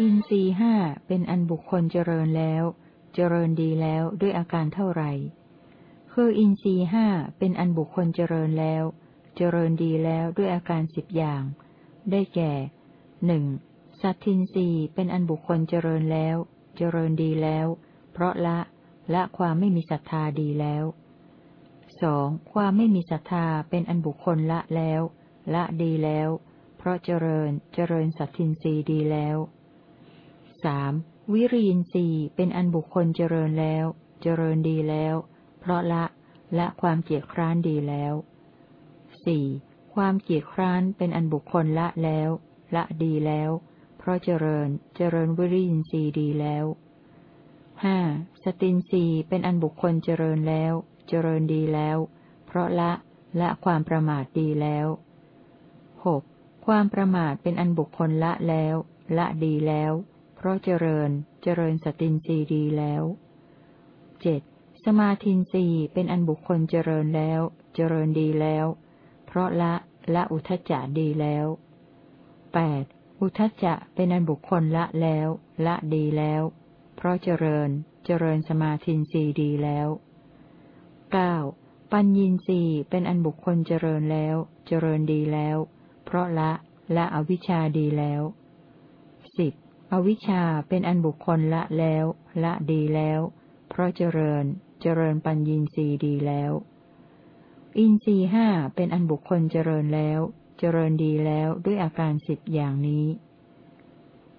ทินรีห้าเป็นอันบุคคลเจริญแล้ว เจริญดีแล้วด้วยอาการเท่าไหร่ คืออินทรีห้าเป็นอันบุคคลเจริญแล้ว เจริญดีแล้วด้วยอาการสิบอย่าง ได้แก่หนึ่งสัตทินรีเป็นอันบุคคลเจริญแล้ว เจริญดีแล้ว เพราะละละความไม่มีศรัทธาดีแล้วสองความไม่มีศรัทธาเป็นอันบุคคลละแล้ว ละดีแล้ว เพราะเจริญเจริญสัตทินรีดีแล้ว สามวิริยินทรีย์เป็นอันบุคคลเจริญแล้ว เจริญดีแล้ว เพราะละละความเกียจคร้านดีแล้วสี่ความเกียจคร้านเป็นอันบุคคลละแล้ว ละดีแล้ว เพราะเจริญเจริญวิริยินทรีย์ดีแล้วห้าสตินรีเป็นอันบุคคลเจริญแล้ว เจริญดีแล้ว เพราะละละความประมาทดีแล้วหกความประมาทเป็นอันบุคคลละแล้ว ละดีแล้ว เพราะเจริญเจริญสตินรีดีแล้วเจ็ดสมาธินรีเป็นอันบุคคลเจริญแล้ว เจริญดีแล้ว เพราะละละอุทจจะดีแล้วแปดอุทจจะเป็นอันบุคคลละแล้ว ละดีแล้ว เพราะเจริญเจริญสมาธินรีดีแล้วเก้าปัญญีนีเป็นอันบุคคลเจริญแล้ว เจริญดีแล้ว เพราะละละอวิชชาดีแล้ว อวิชชาเป็นอันบุคคลละแล้ว ละดีแล้ว เพราะเจริญ เจริญปัญญีสีดีแล้ว อินทรีห้าเป็นอันบุคคลเจริญแล้ว เจริญดีแล้วด้วยอาการสิบอย่างนี้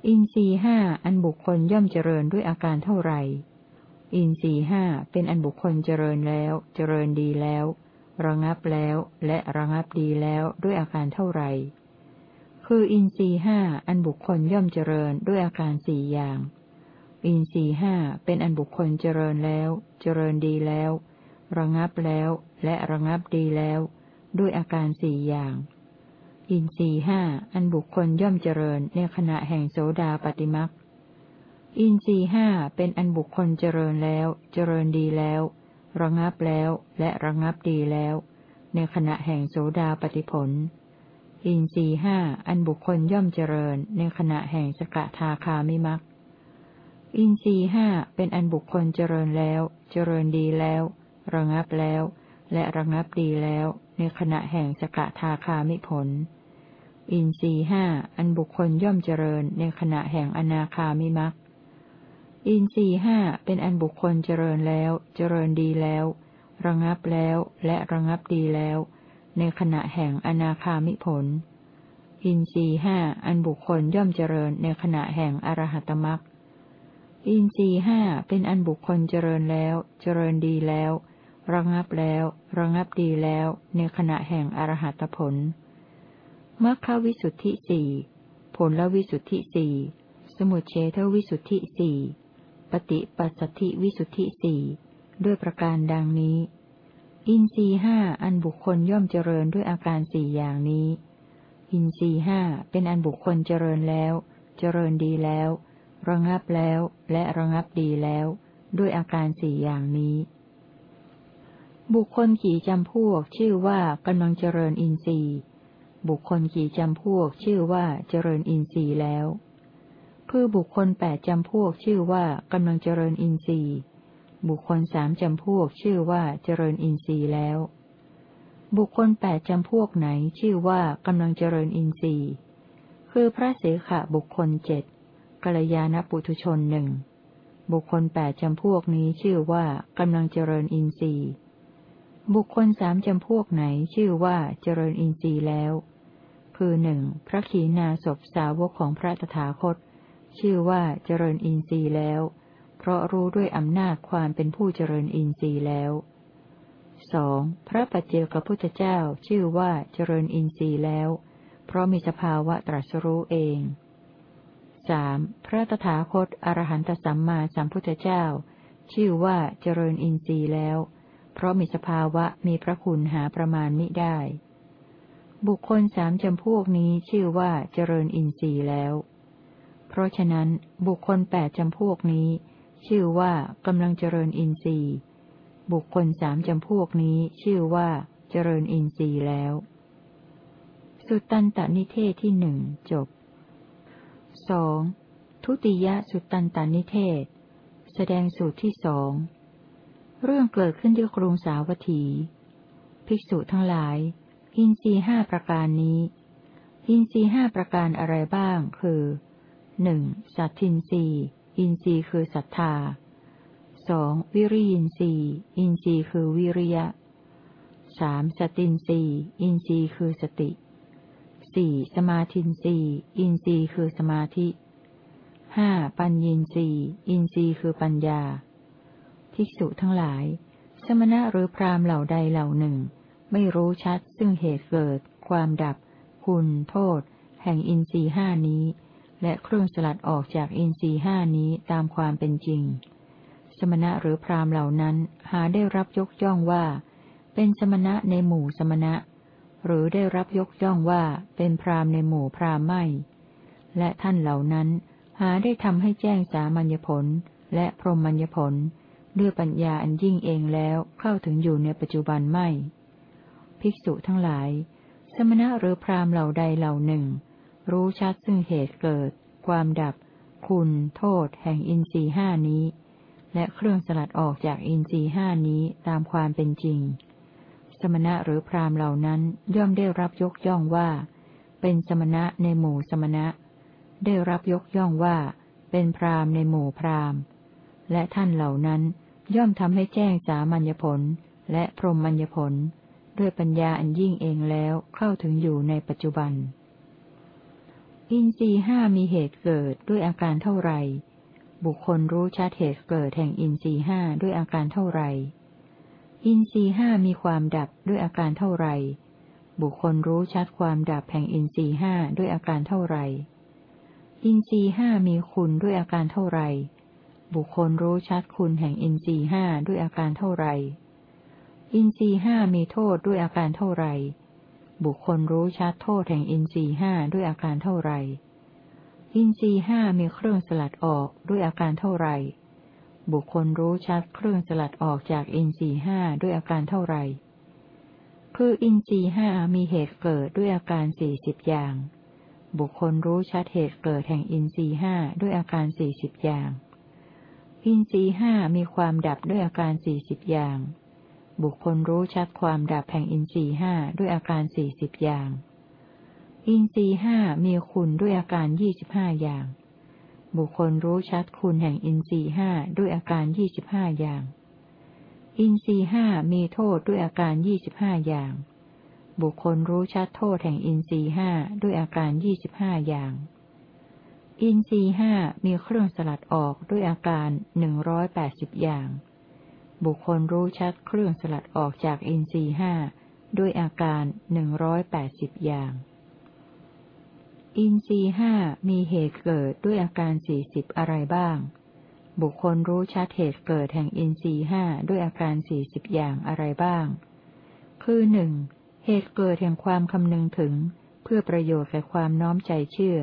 อินทรีห้าอันบุคคลย่อมเจริญด้วยอาการเท่าไหร่ อินทรีห้าเป็นอันบุคคลเจริญแล้ว เจริญดีแล้ว ระงับแล้ว และระงับดีแล้วด้วยอาการเท่าไหร่ คืออินทรีห้าอันบุคคลย่อมเจริญด้วยอาการสี่อย่าง อินทรีห้าเป็นอันบุคคลเจริญแล้ว เจริญดีแล้ว ระงับแล้ว และระงับดีแล้ว ด้วยอาการสี่อย่าง อินทรีห้าอันบุคคลย่อมเจริญในขณะแห่งโสดาปฏิมักอินทรีห้าเป็นอันบุคคลเจริญแล้ว เจริญดีแล้ว ระงับแล้ว และระงับดีแล้ว ในขณะแห่งโสดาปฏิผล อินทรีห้าอันบุคคลย่อมเจริญในขณะแห่งสกทาคามิมักอินทรีห้าเป็นอันบุคคลเจริญแล้ว เจริญดีแล้ว ระงับแล้ว และระงับดีแล้ว ในขณะแห่งสกทาคามิผล อินทรีห้าอันบุคคลย่อมเจริญในขณะแห่งอนาคามิมักอินทรีห้าเป็นอันบุคคลเจริญแล้ว เจริญดีแล้ว ระงับแล้ว และระงับดีแล้ว ในขณะแห่งอนาคามิผล อินทรีห้าอันบุคคลย่อมเจริญในขณะแห่งอรหัตมักอินทรีห้าเป็นอันบุคคลเจริญแล้ว เจริญดีแล้ว ระงับแล้ว ระงับดีแล้ว ในขณะแห่งอรหัตผลมัคควิสุทธิสี่ผลละวิสุทธิสี่สมุเฉทวิสุทธิสี่ปฏิปัสสธิวิสุทธิสี่ด้วยประการดังนี้ อินทรีห้าอันบุคคลย่อมเจริญด้วยอาการสี่อย่างนี้ อินทรีห้าเป็นอันบุคคลเจริญแล้ว เจริญดีแล้ว ระงับแล้ว และระงับดีแล้ว ด้วยอาการสี่อย่างนี้ บุคคลขี่จำพวกชื่อว่ากำลังเจริญอินทรีย์ บุคคลขี่จำพวกชื่อว่าเจริญอินทรีย์แล้วคือบุคคลแปดจำพวกชื่อว่ากำลังเจริญอินทรีย์ บุคคลสามจำพวกชื่อว่าเจริญอินทรีย์แล้ว บุคคลแปดจำพวกไหนชื่อว่ากำลังเจริญอินทรีย์ คือพระเสขะบุคคลเจ็ดกัลยาณปุถุชนหนึ่งบุคคลแปดจำพวกนี้ชื่อว่ากำลังเจริญอินทรีย์ บุคคลสามจำพวกไหนชื่อว่าเจริญอินทรีย์แล้ว คือหนึ่งพระขีณาสพสาวกของพระตถาคต ชื่อว่าเจริญอินทรีย์แล้ว เพราะรู้ด้วยอำนาจความเป็นผู้เจริญอินทรีย์แล้วสองพระปัจเจกพุทธเจ้าชื่อว่าเจริญอินทรีย์แล้ว เพราะมีสภาวะตรัสรู้เองสามพระตถาคตอรหันตสัมมาสัมพุทธเจ้า ชื่อว่าเจริญอินทรีย์แล้ว เพราะมีสภาวะมีพระคุณหาประมาณมิได้ บุคคลสามจำพวกนี้ชื่อว่าเจริญอินทรีย์แล้ว เพราะฉะนั้นบุคคลแปดจำพวกนี้ ชื่อว่ากำลังเจริญอินทรีย์ บุคคลสามจำพวกนี้ชื่อว่าเจริญอินทรีย์แล้ว สุตตันตนิเทศที่หนึ่งจบสองทุติยสุตตันตานิเทศ แสดงสูตรที่สองเรื่องเกิดขึ้นที่กรุงสาวัตถี ภิกษุทั้งหลาย อินทรีห้าประการนี้ อินทรีห้าประการอะไรบ้าง คือหนึ่งสัตทินรี อินทรีย์คือศรัทธาสองวิริยินทรีย์ อินทรีย์คือวิริยะสามสตินทรีย์อินทรีย์คือสติสี่สมาธินทรีย์อินทรีย์คือสมาธิห้าปัญญินทรีย์อินทรีย์คือปัญญา ภิกษุทั้งหลาย สมณะหรือพรามเหล่าใดเหล่าหนึ่ง ไม่รู้ชัดซึ่งเหตุเกิด ความดับ คุณ โทษ แห่งอินทรีห้านี้ และเครื่องสลัดออกจากอินทรีห้านี้ตามความเป็นจริง สมณะหรือพรามเหล่านั้นหาได้รับยกย่องว่า เป็นสมณะในหมู่สมณะ หรือได้รับยกย่องว่าเป็นพรามในหมู่พรามไม่ และท่านเหล่านั้นหาได้ทำให้แจ้งสามัญญผลและพรหมัญญผลด้วยปัญญาอันยิ่งเองแล้วเข้าถึงอยู่ในปัจจุบันไม่ ภิกษุทั้งหลาย สมณะหรือพรามเหล่าใดเหล่าหนึ่ง รู้ชัดซึ่งเหตุเกิด ความดับ คุณ โทษ แห่งอินทรีห้านี้ และเครื่องสลัดออกจากอินทรีห้านี้ตามความเป็นจริง สมณะหรือพรามเหล่านั้นย่อมได้รับยกย่องว่า เป็นสมณะในหมู่สมณะ ได้รับยกย่องว่า เป็นพรามในหมู่พรามและท่านเหล่านั้นย่อมทำให้แจ้งสามัญญผลและพรหมัญญผล ด้วยปัญญาอันยิ่งเองแล้วเข้าถึงอยู่ในปัจจุบัน อินทรีห้ามีเหตุเกิดด้วยอาการเท่าไรบุคคลรู้ชัดเหตุเกิดแห่งอินทรีห้าด้วยอาการเท่าไรอินทรีห้ามีความดับด้วยอาการเท่าไรบุคคลรู้ชัดความดับแห่งอินทรีห้าด้วยอาการเท่าไรอินทรีห้ามีคุณด้วยอาการเท่าไรบุคคลรู้ชัดคุณแห่งอินทรีห้าด้วยอาการเท่าไรอินทรีห้ามีโทษด้วยอาการเท่าไร บุคคลรู้ชัดโทษแห่งอินทรีห้าด้วยอาการเท่าไรอินทรีห้ามีเครื่องสลัดออกด้วยอาการเท่าไรบุคคลรู้ชัดเครื่องสลัดออกจากอินทรีห้าด้วยอาการเท่าไรคืออินทรีห้ามีเหตุเกิดด้วยอาการสี่สิบอย่าง บุคคลรู้ชัดเหตุเกิดแห่งอินทรีห้าด้วยอาการสี่สิบอย่าง อินทรีห้ามีความดับด้วยอาการสี่สิบอย่าง บุคคลรู้ชัดความดับแห่งอินทรีห้าด้วยอาการสี่สิบอย่าง อินทรีห้ามีคุณด้วยอาการยี่สิบห้าอย่าง บุคคลรู้ชัดคุณแห่งอินทรีห้าด้วยอาการยี่สิบห้าอย่าง อินทรีห้ามีโทษด้วยอาการยี่สิบห้าอย่าง บุคคลรู้ชัดโทษแห่งอินทรีห้าด้วยอาการยี่สิบห้าอย่าง อินทรีห้ามีเครื่องสลัดออกด้วยอาการหนึ่งร้อยแปดสิบอย่าง บุคคลรู้ชัดเครื่องสลัดออกจากอินทรีห้าด้วยอาการหนึ่งร้อยแปดสิบอย่าง อินทรีห้ามีเหตุเกิดด้วยอาการสี่สิบอะไรบ้าง บุคคลรู้ชัดเหตุเกิดแห่งอินทรีห้าด้วยอาการสี่สิบอย่างอะไรบ้าง คือหนึ่งเหตุเกิดแห่งความคำนึงถึง เพื่อประโยชน์แก่ความน้อมใจเชื่อ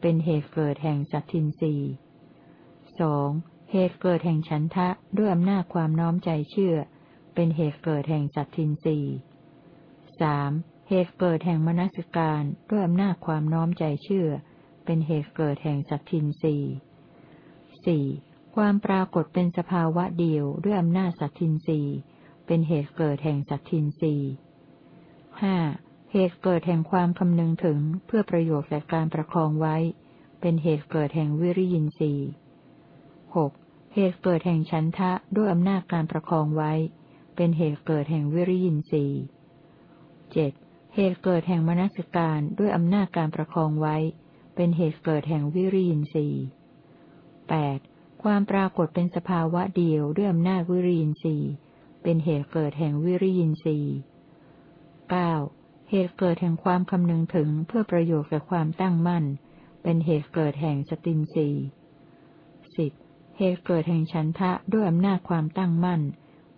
เป็นเหตุเกิดแห่งสัตทินรีสอง เหตุเกิดแห่งฉันทะด้วยอำนาจความน้อมใจเชื่อ เป็นเหตุเกิดแห่งสัตทินรีสามเหตุเกิดแห่งมนสิการด้วยอำนาจความน้อมใจเชื่อ เป็นเหตุเกิดแห่งสัตทินรีสี่ความปรากฏเป็นสภาวะเดียวด้วยอำนาจสัตทินรีเป็นเหตุเกิดแห่งสัตทินรีห้าเหตุเกิดแห่งความคำนึงถึงเพื่อประโยชน์แก่การประคองไว้ เป็นเหตุเกิดแห่งวิริยินทรีย์หก เหตุเกิดแห่งฉันทะด้วยอำนาจการประคองไว้ เป็นเหตุเกิดแห่งวิริยินทรีย์เจ็ดเหตุเกิดแห่งมนสิการด้วยอำนาจการประคองไว้ เป็นเหตุเกิดแห่งวิริยินทรีย์แปดความปรากฏเป็นสภาวะเดียวด้วยอำนาจวิริยินทรีย์เป็นเหตุเกิดแห่งวิริยินทรีย์เก้าเหตุเกิดแห่งความคำนึงถึงเพื่อประโยชน์แก่ความตั้งมั่น เป็นเหตุเกิดแห่งสตินสีสิบ เหตุเกิดแห่งฉันทะด้วยอำนาจความตั้งมั่น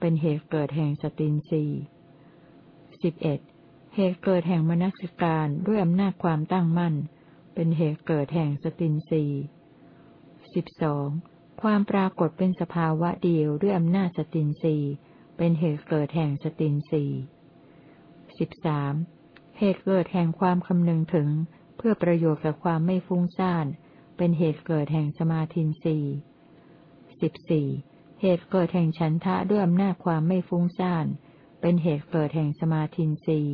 เป็นเหตุเกิดแห่งสตินสีสิบเอ็ดเหตุเกิดแห่งมนสิการด้วยอำนาจความตั้งมั่น เป็นเหตุเกิดแห่งสตินสีสิบสองความปรากฏเป็นสภาวะเดียวด้วยอำนาจสตินสีเป็นเหตุเกิดแห่งสตินสีสิบสามเหตุเกิดแห่งความคำนึงถึง เพื่อประโยชน์แก่ความไม่ฟุ้งซ่าน เป็นเหตุเกิดแห่งสมาธินสี่ สิบสี่เหตุเกิดแห่งฉันทะด้วยอำนาจความไม่ฟุ้งซ่าน เป็นเหตุเกิดแห่งสมาธิสี่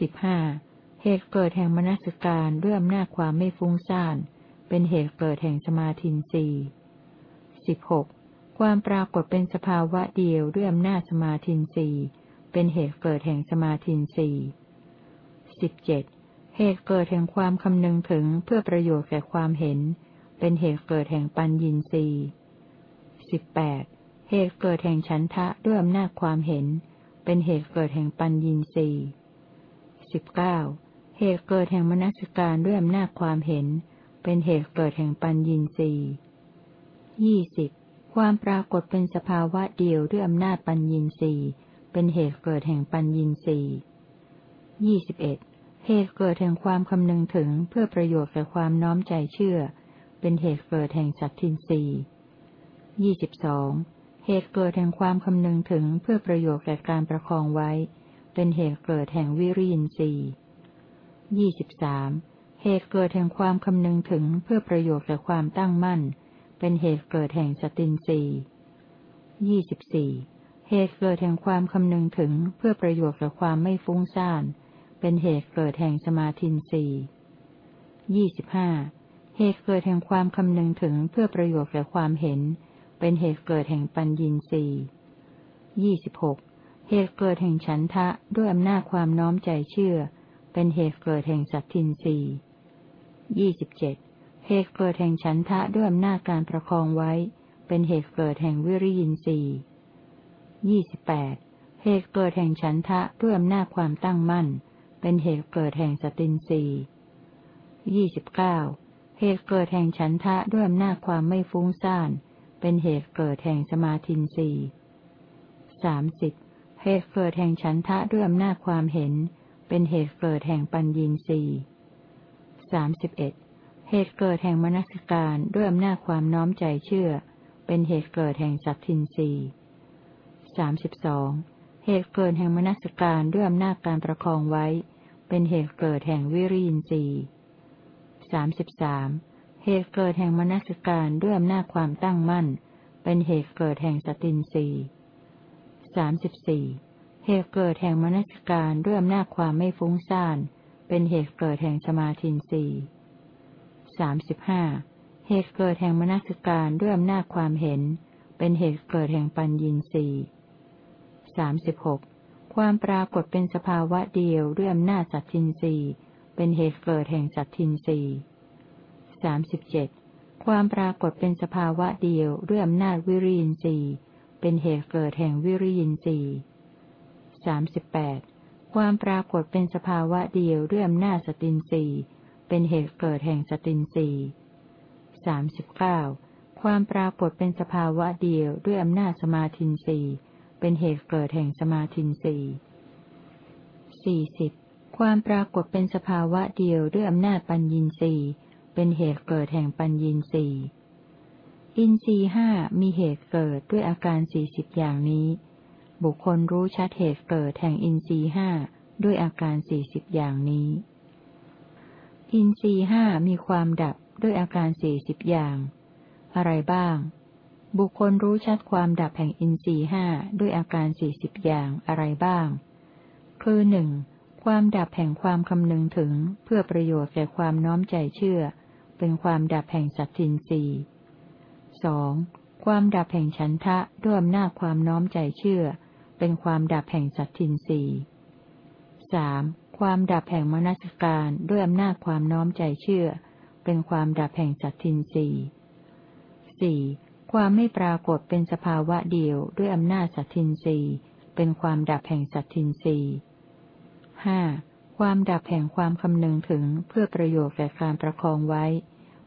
สิบห้าเหตุเกิดแห่งมนสการด้วยอำนาจความไม่ฟุ้งซ่าน เป็นเหตุเกิดแห่งสมาธิสี่สิบหกความปรากฏเป็นสภาวะเดียวด้วยอำนาจสมาธิสี่เป็นเหตุเกิดแห่งสมาธิสี่สิบเจ็ดเหตุเกิดแห่งความคำนึงถึงเพื่อประโยชน์แก่ความเห็น เป็นเหตุเกิดแห่งปัญญินรีสิบแปดเหตุเกิดแห่งฉันทะด้วยอำนาจความเห็น เป็นเหตุเกิดแห่งปัญญินรีสิบเก้าเหตุเกิดแห่งมนสการด้วยอำนาจความเห็น เป็นเหตุเกิดแห่งปัญญินรียี่สิบความปรากฏเป็นสภาวะเดียวด้วยอำนาจปัญญินรีเป็นเหตุเกิดแห่งปัญญินรียี่สิบเอ็ดเหตุเกิดแห่งความคำนึงถึงเพื่อประโยชน์แก่ความน้อมใจเชื่อ เป็นเหตุเกิดแห่งสัตทินรียี่สิบสองเหตุเกิดแห่งความคำนึงถึงเพื่อประโยชน์แก่การประคองไว้ เป็นเหตุเกิดแห่งวิริยินรีย์ยี่สิบสามเหตุเกิดแห่งความคำนึงถึงเพื่อประโยชน์แก่ความตั้งมั่น เป็นเหตุเกิดแห่งสตินรียี่สิบสี่เหตุเกิดแห่งความคำนึงถึงเพื่อประโยชน์แก่ความไม่ฟุ้งซ่าน เป็นเหตุเกิดแห่งสมาธินรียี่สิบห้า เหตุเกิดแห่งความคำนึงถึงเพื่อประโยชน์แก่ความเห็น เป็นเหตุเกิดแห่งปัญญินรียี่สิบหกเหตุเกิดแห่งฉันทะด้วยอำนาจความน้อมใจเชื่อ เป็นเหตุเกิดแห่งสัตทินรียี่สิบเจ็ดเหตุเกิดแห่งฉันทะด้วยอำนาจการประคองไว้ เป็นเหตุเกิดแห่งวิริยินทรีย์ยี่สิบแปดเหตุเกิดแห่งฉันทะด้วยอำนาจความตั้งมั่น เป็นเหตุเกิดแห่งสตินรียี่สิบเก้า เหตุเกิดแห่งฉันทะด้วยอำนาจความไม่ฟุ้งซ่าน เป็นเหตุเกิดแห่งสมาธินรีสามสิบเหตุเกิดแห่งฉันทะด้วยอำนาจความเห็น เป็นเหตุเกิดแห่งปัญญีรีสามสิบเอ็ดเหตุเกิดแห่งมนสิการด้วยอำนาจความน้อมใจเชื่อ เป็นเหตุเกิดแห่งสัตทินรีสามสิบสองเหตุเกิดแห่งมนสิการด้วยอำนาจการประคองไว้ เป็นเหตุเกิดแห่งวิริยินทรีย์ สามสิบสามเหตุเกิดแห่งมนสิการด้วยอำนาจความตั้งมั่น เป็นเหตุเกิดแห่งสตินรีสามสิบสี่เหตุเกิดแห่งมนสิการด้วยอำนาจความไม่ฟุ้งซ่าน เป็นเหตุเกิดแห่งสมาธินรีสามสิบห้าเหตุเกิดแห่งมนสิการด้วยอำนาจความเห็น เป็นเหตุเกิดแห่งปัญญีนีสามสิบหกความปรากฏเป็นสภาวะเดียวด้วยอำนาจสัตทินรี เป็นเหตุเกิดแห่งสัตทินรีสามสิบเจ็ดความปรากฏเป็นสภาวะเดียวด้วยอำนาจวิริยินรีเป็นเหตุเกิดแห่งวิริยินรีสามสิบแปดความปรากฏเป็นสภาวะเดียวด้วยอำนาจสตินรีเป็นเหตุเกิดแห่งสตินรีสามสิบเก้าความปรากฏเป็นสภาวะเดียวด้วยอำนาจสมาธินรีเป็นเหตุเกิดแห่งสมาธินรีสี่สิบ ความปรากฏเป็นสภาวะเดียวด้วยอำนาจปัญญีสีเป็นเหตุเกิดแห่งปัญญีสีอินทรีห้ามีเหตุเกิดด้วยอาการสี่สิบอย่างนี้ บุคคลรู้ชัดเหตุเกิดแห่งอินทรีห้าด้วยอาการสี่สิบอย่างนี้ อินทรีห้ามีความดับด้วยอาการสี่สิบอย่าง อะไรบ้าง บุคคลรู้ชัดความดับแห่งอินทรีห้าด้วยอาการสี่สิบอย่างอะไรบ้าง คือหนึ่ง ความดับแห่งความคำนึงถึงเพื่อประโยชน์แก่ความน้อมใจเชื่อ เป็นความดับแห่งสัตทินรีสองความดับแห่งฉันทะด้วยอำนาจความน้อมใจเชื่อ เป็นความดับแห่งสัตทินรีสามความดับแห่งมนัสการด้วยอำนาจความน้อมใจเชื่อ เป็นความดับแห่งสัตทินรีสี่ความไม่ปรากฏเป็นสภาวะเดียวด้วยอำนาจสัตทินรีเป็นความดับแห่งสัตทินรี ห้าความดับแห่งความคำนึงถึงเพื่อประโยชน์แก่การประคองไว้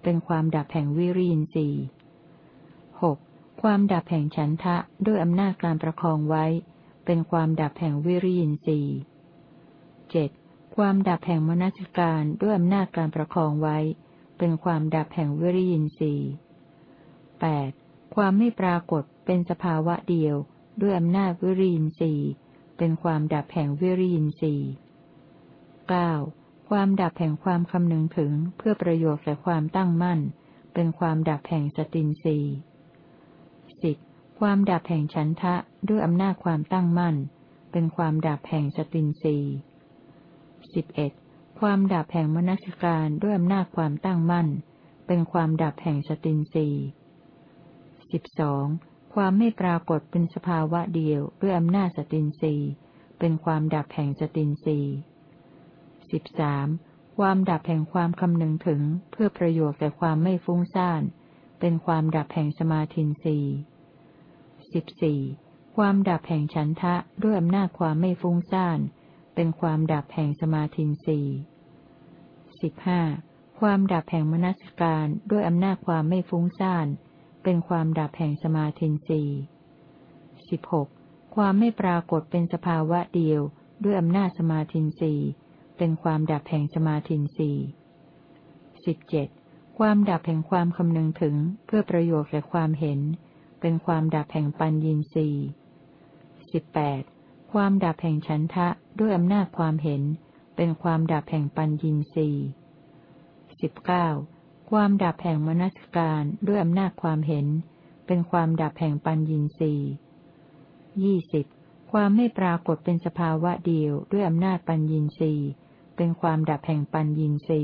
เป็นความดับแห่งวิริยินทรีย์หกความดับแห่งฉันทะด้วยอำนาจการประคองไว้ เป็นความดับแห่งวิริยินทรีย์เจ็ดความดับแห่งมนสิการด้วยอำนาจการประคองไว้ เป็นความดับแห่งวิริยินทรีย์แปดความไม่ปรากฏเป็นสภาวะเดียว ด้วยอำนาจวิริยินทรีย์ เป็นความดับแห่งวิริยินทรีย์เก้าความดับแห่งความคำนึงถึงเพื่อประโยชน์แก่ความตั้งมั่น เป็นความดับแห่งสตินสีสิบความดับแห่งฉันทะด้วยอำนาจความตั้งมั่น เป็นความดับแห่งสตินสีสิบเอ็ดความดับแห่งมนสิการด้วยอำนาจความตั้งมั่น เป็นความดับแห่งสตินสีสิบสอง ความไม่ปรากฏเป็นสภาวะเดียวด้วยอำนาจสตินสีเป็นความดับแห่งสตินสีสิบสามความดับแห่งความคำนึงถึงเพื่อประโยชน์แก่ความไม่ฟุ้งซ่าน เป็นความดับแห่งสมาธินสีสิบสี่ความดับแห่งฉันทะด้วยอำนาจความไม่ฟุ้งซ่าน เป็นความดับแห่งสมาธินสีสิบห้าความดับแห่งมนัสการด้วยอำนาจความไม่ฟุ้งซ่าน เป็นความดับแห่งสมาธินีสิบหกความไม่ปรากฏเป็นสภาวะเดียวด้วยอำนาจสมาธินีเป็นความดับแห่งสมาธินีสิบเจ็ดความดับแห่งความคำนึงถึงเพื่อประโยชน์แก่ความเห็น เป็นความดับแห่งปัญญีสีสิบแปดความดับแห่งฉันทะด้วยอำนาจความเห็น เป็นความดับแห่งปัญญีสีสิบเก้า ความดับแห่งมนัสการด้วยอำนาจความเห็น เป็นความดับแห่งปัญญีสียี่สิบความไม่ปรากฏเป็นสภาวะเดียวด้วยอำนาจปัญญีสีเป็นความดับแห่งปัญญีสี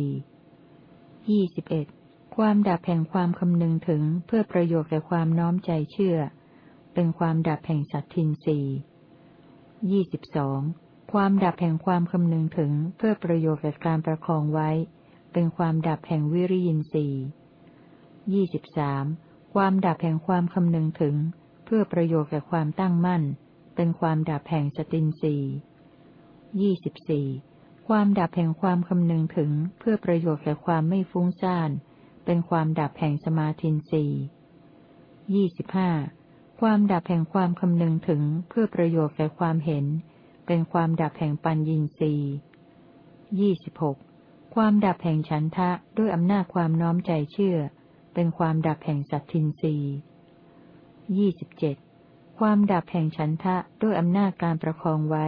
ยี่สิบเอ็ดความดับแห่งความคำนึงถึงเพื่อประโยชน์แก่ความน้อมใจเชื่อ เป็นความดับแห่งสัตทินสียี่สิบสองความดับแห่งความคำนึงถึงเพื่อประโยชน์แก่การประคองไว้ เป็นความดับแห่งวิริยินสียี่สิบสามความดับแห่งความคำนึงถึง เพื่อประโยชน์แก่ความตั้งมั่น เป็นความดับแห่งสตินสียี่สิบสี่ความดับแห่งความคำนึงถึง เพื่อประโยชน์แก่ความไม่ฟุ้งซ่าน เป็นความดับแห่งสมาธินสียี่สิบห้าความดับแห่งความคำนึงถึง เพื่อประโยชน์แก่ความเห็น เป็นความดับแห่งปัญญีสียี่สิบหก ความดับแห่งฉันทะด้วยอำนาจความน้อมใจเชื่อ เป็นความดับแห่งสัตทินรียี่สิบเจ็ดความดับแห่งฉันทะด้วยอำนาจการประคองไว้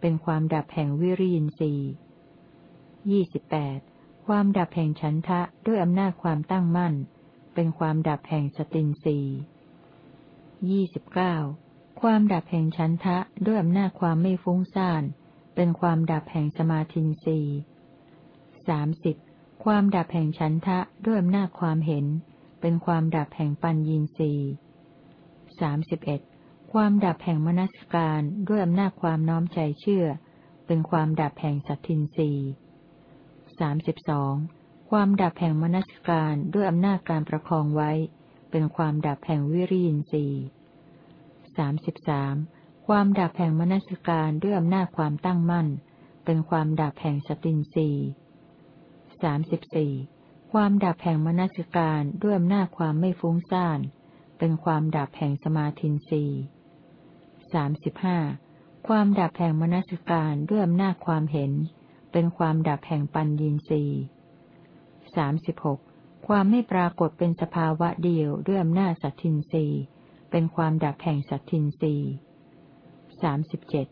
เป็นความดับแห่งวิริยินทรียยี่สิบแปดความดับแห่งฉันทะด้วยอำนาจความตั้งมั่น เป็นความดับแห่งสตินรียี่สิบเก้าความดับแห่งฉันทะด้วยอำนาจความไม่ฟุ้งซ่าน เป็นความดับแห่งสมาธินรี สามสิบความดับแห่งฉันทะด้วยอำนาจความเห็น เป็นความดับแห่งปัญญีสีสามสิบเอ็ดความดับแห่งมนัสการด้วยอำนาจความน้อมใจเชื่อ เป็นความดับแห่งสัตทินรีสามสิบสองความดับแห่งมนัสการด้วยอำนาจการประคองไว้ เป็นความดับแห่งวิริยินทรีสามสิบสามความดับแห่งมนัสการด้วยอำนาจความตั้งมั่น เป็นความดับแห่งสตินรี สามสิบสี่ความดับแห่งมนสการด้วยอำนาจความไม่ฟุ้งซ่าน เป็นความดับแห่งสมาธินรีสามสิบห้าความดับแห่งมนสิการด้วยอำนาจความเห็น เป็นความดับแห่งปัญญีรีสามสิบหกความไม่ปรากฏเป็นสภาวะเดียวด้วยอำนาจสัตทินรีเป็นความดับแห่งสัตทินรีสามสิบเจ็ด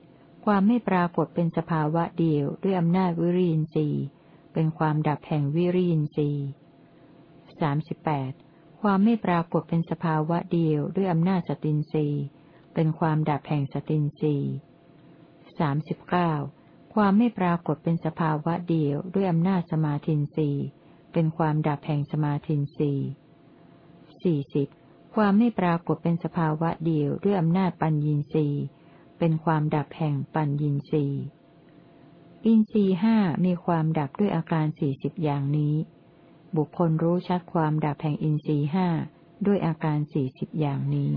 ความไม่ปรากฏเป็นสภาวะเดียวด้วยอำนาจวิริยินรีย์ เป็นความดับแห่งวิริยินทรีย์สามสิบแปดความไม่ปรากฏเป็นสภาวะเดียวด้วยอำนาจสตินรีเป็นความดับแห่งสตินรีสามสิบเก้าความไม่ปรากฏเป็นสภาวะเดียวด้วยอำนาจสมาธินรีเป็นความดับแห่งสมาธินรีสี่สิบความไม่ปรากฏเป็นสภาวะเดียวด้วยอำนาจปัญญีรีเป็นความดับแห่งปัญญีรี อินทรีห้ามีความดับด้วยอาการสี่สิบอย่างนี้ บุคคลรู้ชัดความดับแห่งอินทรีห้าด้วยอาการสี่สิบอย่างนี้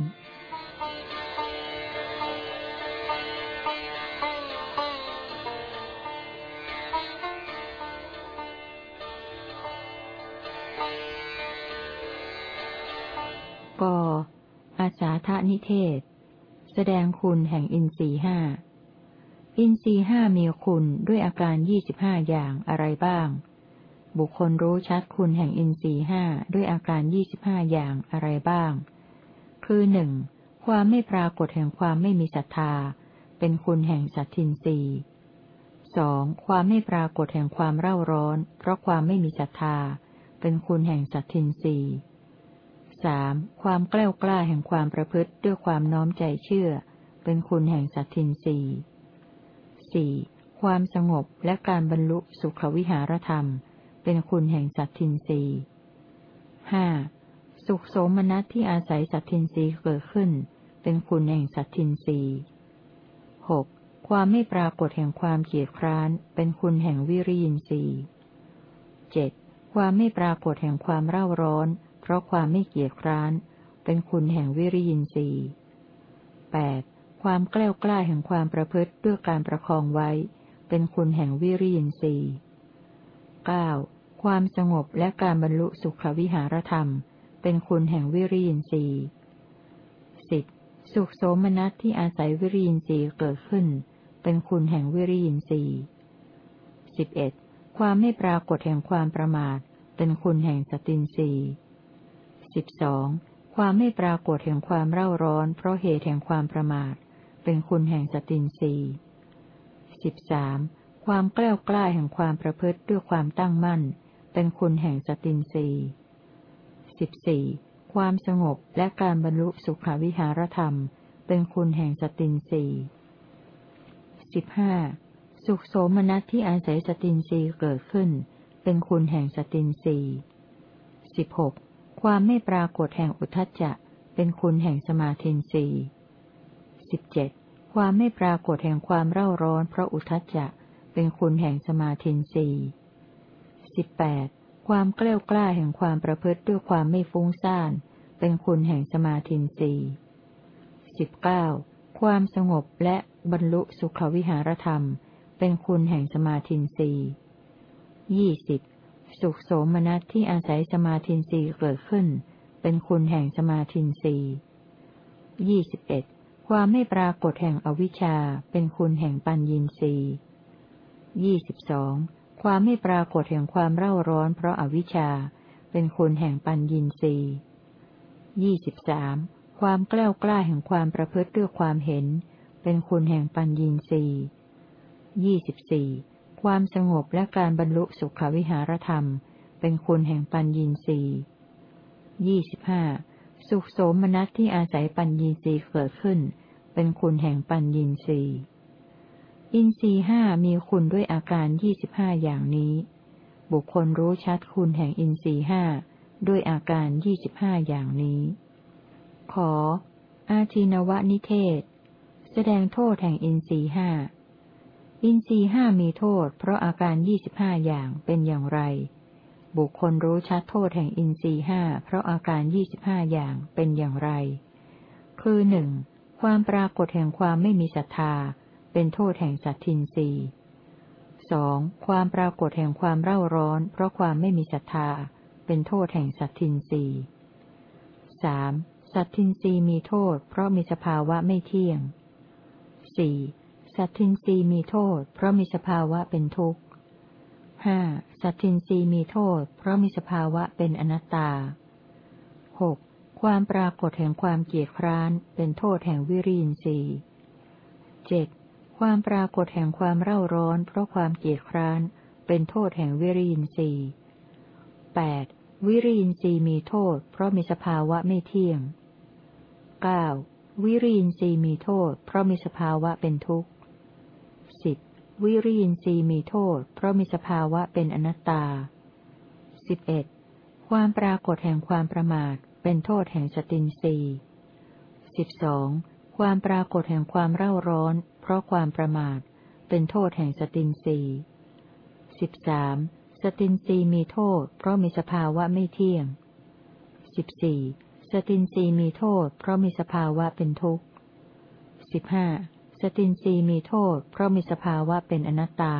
กอาสาธนิเทศ แสดงคุณแห่งอินทรีห้า อินทรีห้ามีคุณด้วยอาการยี่สิบห้าอย่างอะไรบ้าง บุคคลรู้ชัดคุณแห่งอินทรีห้าด้วยอาการยี่สิบห้าอย่างอะไรบ้าง คือหนึ่งความไม่ปรากฏแห่งความไม่มีศรัทธา เป็นคุณแห่งสัตทินรีสองความไม่ปรากฏแห่งความเร่าร้อน เพราะความไม่มีศรัทธา เป็นคุณแห่งสัตทินรีสามความกล้ากล้าแห่งความประพฤติด้วยความน้อมใจเชื่อ เป็นคุณแห่งสัตทินรี สี่ความสงบและการบรรลุสุขวิหารธรรม เป็นคุณแห่งสัตทินรีห้าสุขโสมนัสที่อาศัยสัตทินรีเกิดขึ้น เป็นคุณแห่งสัตทินรีหกความไม่ปรากฏแห่งความเกียดคร้าน เป็นคุณแห่งวิริยินรีเจ็ดความไม่ปรากฏแห่งความเร่าร้อน เพราะความไม่เกียดคร้าน เป็นคุณแห่งวิริยินรีแปด ความกล้ากล้าแห่งความประพฤติด้วยการประคองไว้ เป็นคุณแห่งวิริยินทรีย์เก้าความสงบและการบรรลุสุขวิหารธรรม เป็นคุณแห่งวิริยินทรีย์สิบสุขโสมนัสที่อาศัยวิริยินทรีย์เกิดขึ้น เป็นคุณแห่งวิริยินทรีย์สิบเอ็ดความไม่ปรากฏแห่งความประมาท เป็นคุณแห่งสตินทรีย์สิบสองความไม่ปรากฏแห่งความเร่าร้อน เพราะเหตุแห่งความประมาท เป็นคุณแห่งสตินรีสิบสามความกล้ากล้าแห่งความประพฤติด้วยความตั้งมั่น เป็นคุณแห่งสตินรีสิบสี่ความสงบและการบรรลุสุขวิหารธรรม เป็นคุณแห่งสตินรีสิบห้าสุขโสมนัสที่อาศัยสตินรีเกิดขึ้น เป็นคุณแห่งสตินรีสิบหกความไม่ปรากฏแห่งอุทจจะ เป็นคุณแห่งสมาธินรี สิบเจ็ดความไม่ปรากฏแห่งความเร่าร้อนเพราะอุทจจะ เป็นคุณแห่งสมาธินรีสิบแปดความเกลี้ยกล้าแห่งความประพฤติด้วยความไม่ฟุ้งซ่าน เป็นคุณแห่งสมาธินรีสิบเก้าความสงบและบรรลุสุขวิหารธรรม เป็นคุณแห่งสมาธินรียี่สิบสุขโสมนัสที่อาศัยสมาธินรีเกิดขึ้น เป็นคุณแห่งสมาธินรียี่สิบเอ็ด ความไม่ปรากฏแห่งอวิชชาเป็นคุณแห่งปัญญีรียี่สิบสองความไม่ปรากฏแห่งความเร่าร้อนเพราะอาวิชชา เป็นคุณแห่งปัญญีรียี่สิบสามความกล้ากล้าแห่งความประพฤติด้วยความเห็น เป็นคุณแห่งปัญญีสียี่สิบสี่ความสงบและการบรรลุสุขวิหารธรรม เป็นคุณแห่งปัญญีสียี่สิบห้า สุขโสมนัสที่อาศัยปัญญีสีเกิดขึ้น เป็นคุณแห่งปัญญีสีอินทรีห้ามีคุณด้วยอาการยี่สิบห้าอย่างนี้ บุคคลรู้ชัดคุณแห่งอินทรีห้าด้วยอาการยี่สิบห้าอย่างนี้ ขอ อาทินวนิเทศ แสดงโทษแห่งอินทรีห้าอินทรีห้ามีโทษ เพราะอาการยี่สิบห้าอย่างเป็นอย่างไร บุคคลรู้ชัดโทษแห่งอินทรีห้าเพราะอาการยี่สิบห้าอย่างเป็นอย่างไร คือหนึ่งความปรากฏแห่งความไม่มีศรัทธา เป็นโทษแห่งสัตทินรีสองความปรากฏแห่งความเร่าร้อน เพราะความไม่มีศรัทธา เป็นโทษแห่งสัตทินรีสามสัตทินรีมีโทษ เพราะมีสภาวะไม่เที่ยงสี่สัตทินรีมีโทษ เพราะมีสภาวะเป็นทุกข์ห้า สัตทินรีมีโทษ เพราะมีสภาวะเป็นอนัตตาหกความปรากฏแห่งความเกียดคร้านเป็นโทษแห่งวิริยินทรีย์เจ็ดความปรากฏแห่งความเร่าร้อน เพราะความเกียดคร้านเป็นโทษแห่งวิริยินทรีย์แปดวิริยินทรีย์มีโทษ เพราะมีสภาวะไม่เที่ยงเก้าวิริยินทรีย์มีโทษ เพราะมีสภาวะเป็นทุกข์ วิริยินทรีย์มีโทษ เพราะมีสภาวะเป็นอนัตตาสิบเอ็ดความปรากฏแห่งความประมาท เป็นโทษแห่งสตินรีย์สิบสองความปรากฏแห่งความเร่าร้อน เพราะความประมาท เป็นโทษแห่งสตินรีย์สิบสามสตินรีย์มีโทษ เพราะมีสภาวะไม่เที่ยงสิบสี่สตินรีมีโทษ เพราะมีสภาวะเป็นทุกข์สิบห้า ตินรีมีโทษ เพราะมีสภาวะเป็นอนัตตา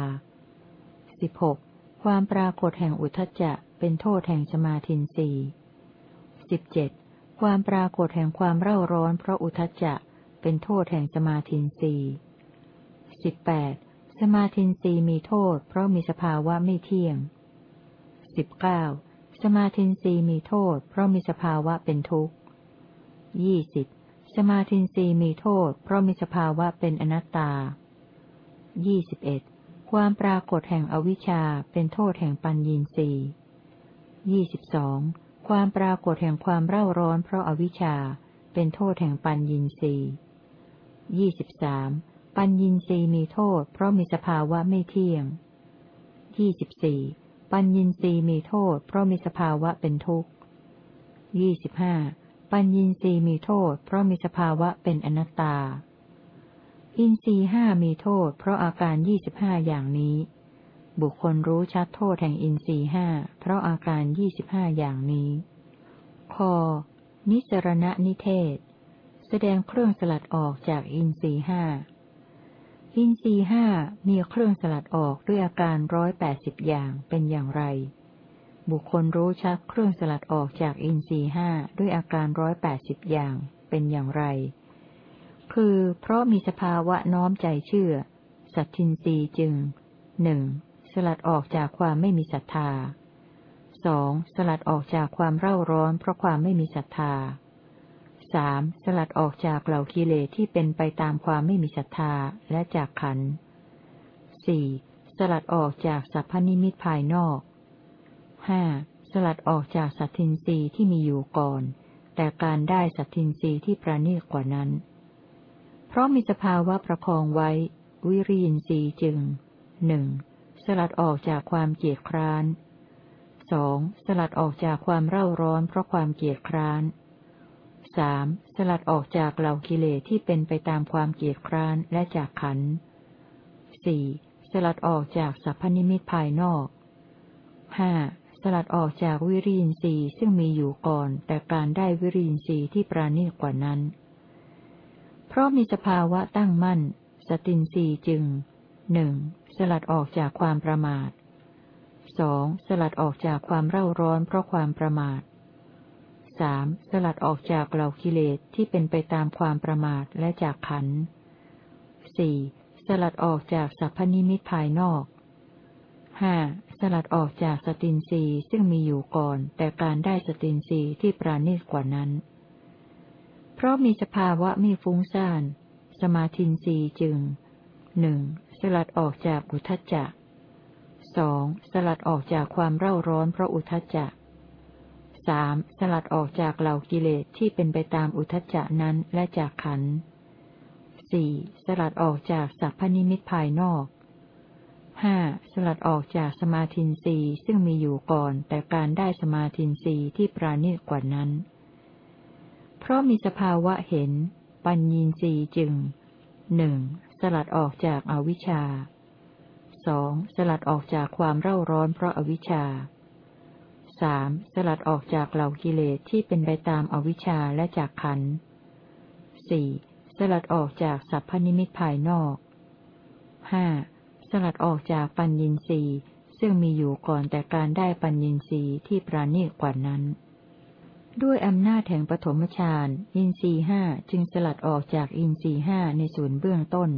สิบหกความปรากฏแห่งอุทจจะเป็นโทษแห่งสมาธินรีสิบเจ็ดความปรากฏแห่งความเร่าร้อน เพราะอุทจจะเป็นโทษแห่งสมาธินรีสิบแปดสมาธินรีมีโทษ เพราะมีสภาวะไม่เที่ยงสิบเก้าสมาธินรีมีโทษ เพราะมีสภาวะเป็นทุกข์ยี่สิบ สมาธินรีมีโทษ เพราะมีสภาวะเป็นอนัตตา ยี่สิบเอ็ด ความปรากฏแห่งอวิชชาเป็นโทษแห่งปัญญีสียี่สิบสอง ความปรากฏแห่งความเร่าร้อนเพราะอาวิชชา เป็นโทษแห่งปัญญีสียี่สิบสาม ปัญญีสีมีโทษ เพราะมีสภาวะไม่เที่ยง ยี่สิบสี่ ปัญญีสีมีโทษ เพราะมีสภาวะเป็นทุกข์ยี่สิบห้า ปัญญีสีมีโทษ เพราะมีสภาวะเป็นอนัตตา อินทรีห้ามีโทษ เพราะอาการยี่สิบห้าอย่างนี้ บุคคลรู้ชัดโทษแห่งอินทรีห้าเพราะอาการยี่สิบห้าอย่างนี้ คอ นิสรณนิเทศ แสดงเครื่องสลัดออกจากอินทรีห้าอินทรีห้ามีเครื่องสลัดออกด้วยอาการร้อยแปดสิบอย่างเป็นอย่างไร บุคคลรู้ชัดเครื่องสลัดออกจากอินทรีห้าด้วยอาการร้อยแปดสิบอย่างเป็นอย่างไร คือเพราะมีสภาวะน้อมใจเชื่อ สัตทินรีจึงหนึ่งสลัดออกจากความไม่มีศรัทธาสองสลัดออกจากความเร่าร้อนเพราะความไม่มีศรัทธาสามสลัดออกจากเหล่ากิเลสที่เป็นไปตามความไม่มีศรัทธาและจากขันสี่สลัดออกจากสัพพนิมิตภายนอก ห้าสลัดออกจากสัตทินรีที่มีอยู่ก่อน แต่การได้สัตทินรีที่ประณีตกว่านั้น เพราะมีสภาวะประคองไว้ วิริยินรีจึงหนึ่งสลัดออกจากความเกียดคร้านสองสลัดออกจากความเร่าร้อนเพราะความเกียดคร้านสามสลัดออกจากเหล่ากิเลสที่เป็นไปตามความเกียดคร้านและจากขันสี่สลัดออกจากสัพพนิมิตภายนอกห้า สลัดออกจากวิริยินทรีย์ซึ่งมีอยู่ก่อน แต่การได้วิริยินทรีย์ที่ปราณีตกว่านั้น เพราะมีสภาวะตั้งมั่น สตินทรีย์จึงหนึ่งสลัดออกจากความประมาทสองสลัดออกจากความเร่าร้อนเพราะความประมาทสามสลัดออกจากเหล่ากิเลสที่เป็นไปตามความประมาทและจากขันสี่สลัดออกจากสัพพนิมิตภายนอกห้า สลัดออกจากสตินทรีย์ซึ่งมีอยู่ก่อน แต่การได้สตินทรีย์ที่ประณีตกว่านั้น เพราะมีสภาวะไม่ฟุ้งซ่าน สมาธินทรีย์จึงหนึ่งสลัดออกจากอุทธัจจะสองสลัดออกจากความเร่าร้อนเพราะอุทธัจจะสามสลัดออกจากเหล่ากิเลสที่เป็นไปตามอุทธัจจะนั้นและจากขันธ์สี่สลัดออกจากสัพพนิมิตภายนอก ห้าสลัดออกจากสมาธินทรีย์ซึ่งมีอยู่ก่อน แต่การได้สมาธินทรีย์ที่ประณีตกว่านั้น เพราะมีสภาวะเห็น ปัญญินทรีย์จึงหนึ่งสลัดออกจากอวิชชาสองสลัดออกจากความเร่าร้อนเพราะอวิชชาสามสลัดออกจากเหล่ากิเลสที่เป็นไปตามอวิชชาและจากขันธ์สี่สลัดออกจากสัพพนิมิตภายนอกห้า สลัดออกจากปัญจินทรีย์ซึ่งมีอยู่ก่อนแต่การได้ปัญจินทรีย์ที่ประณีตกว่านั้น ด้วยอำนาจแห่งปฐมฌานอินทรีย์ห้าจึงสลัดออกจากอินทรีย์ห้าในส่วนเบื้องต้น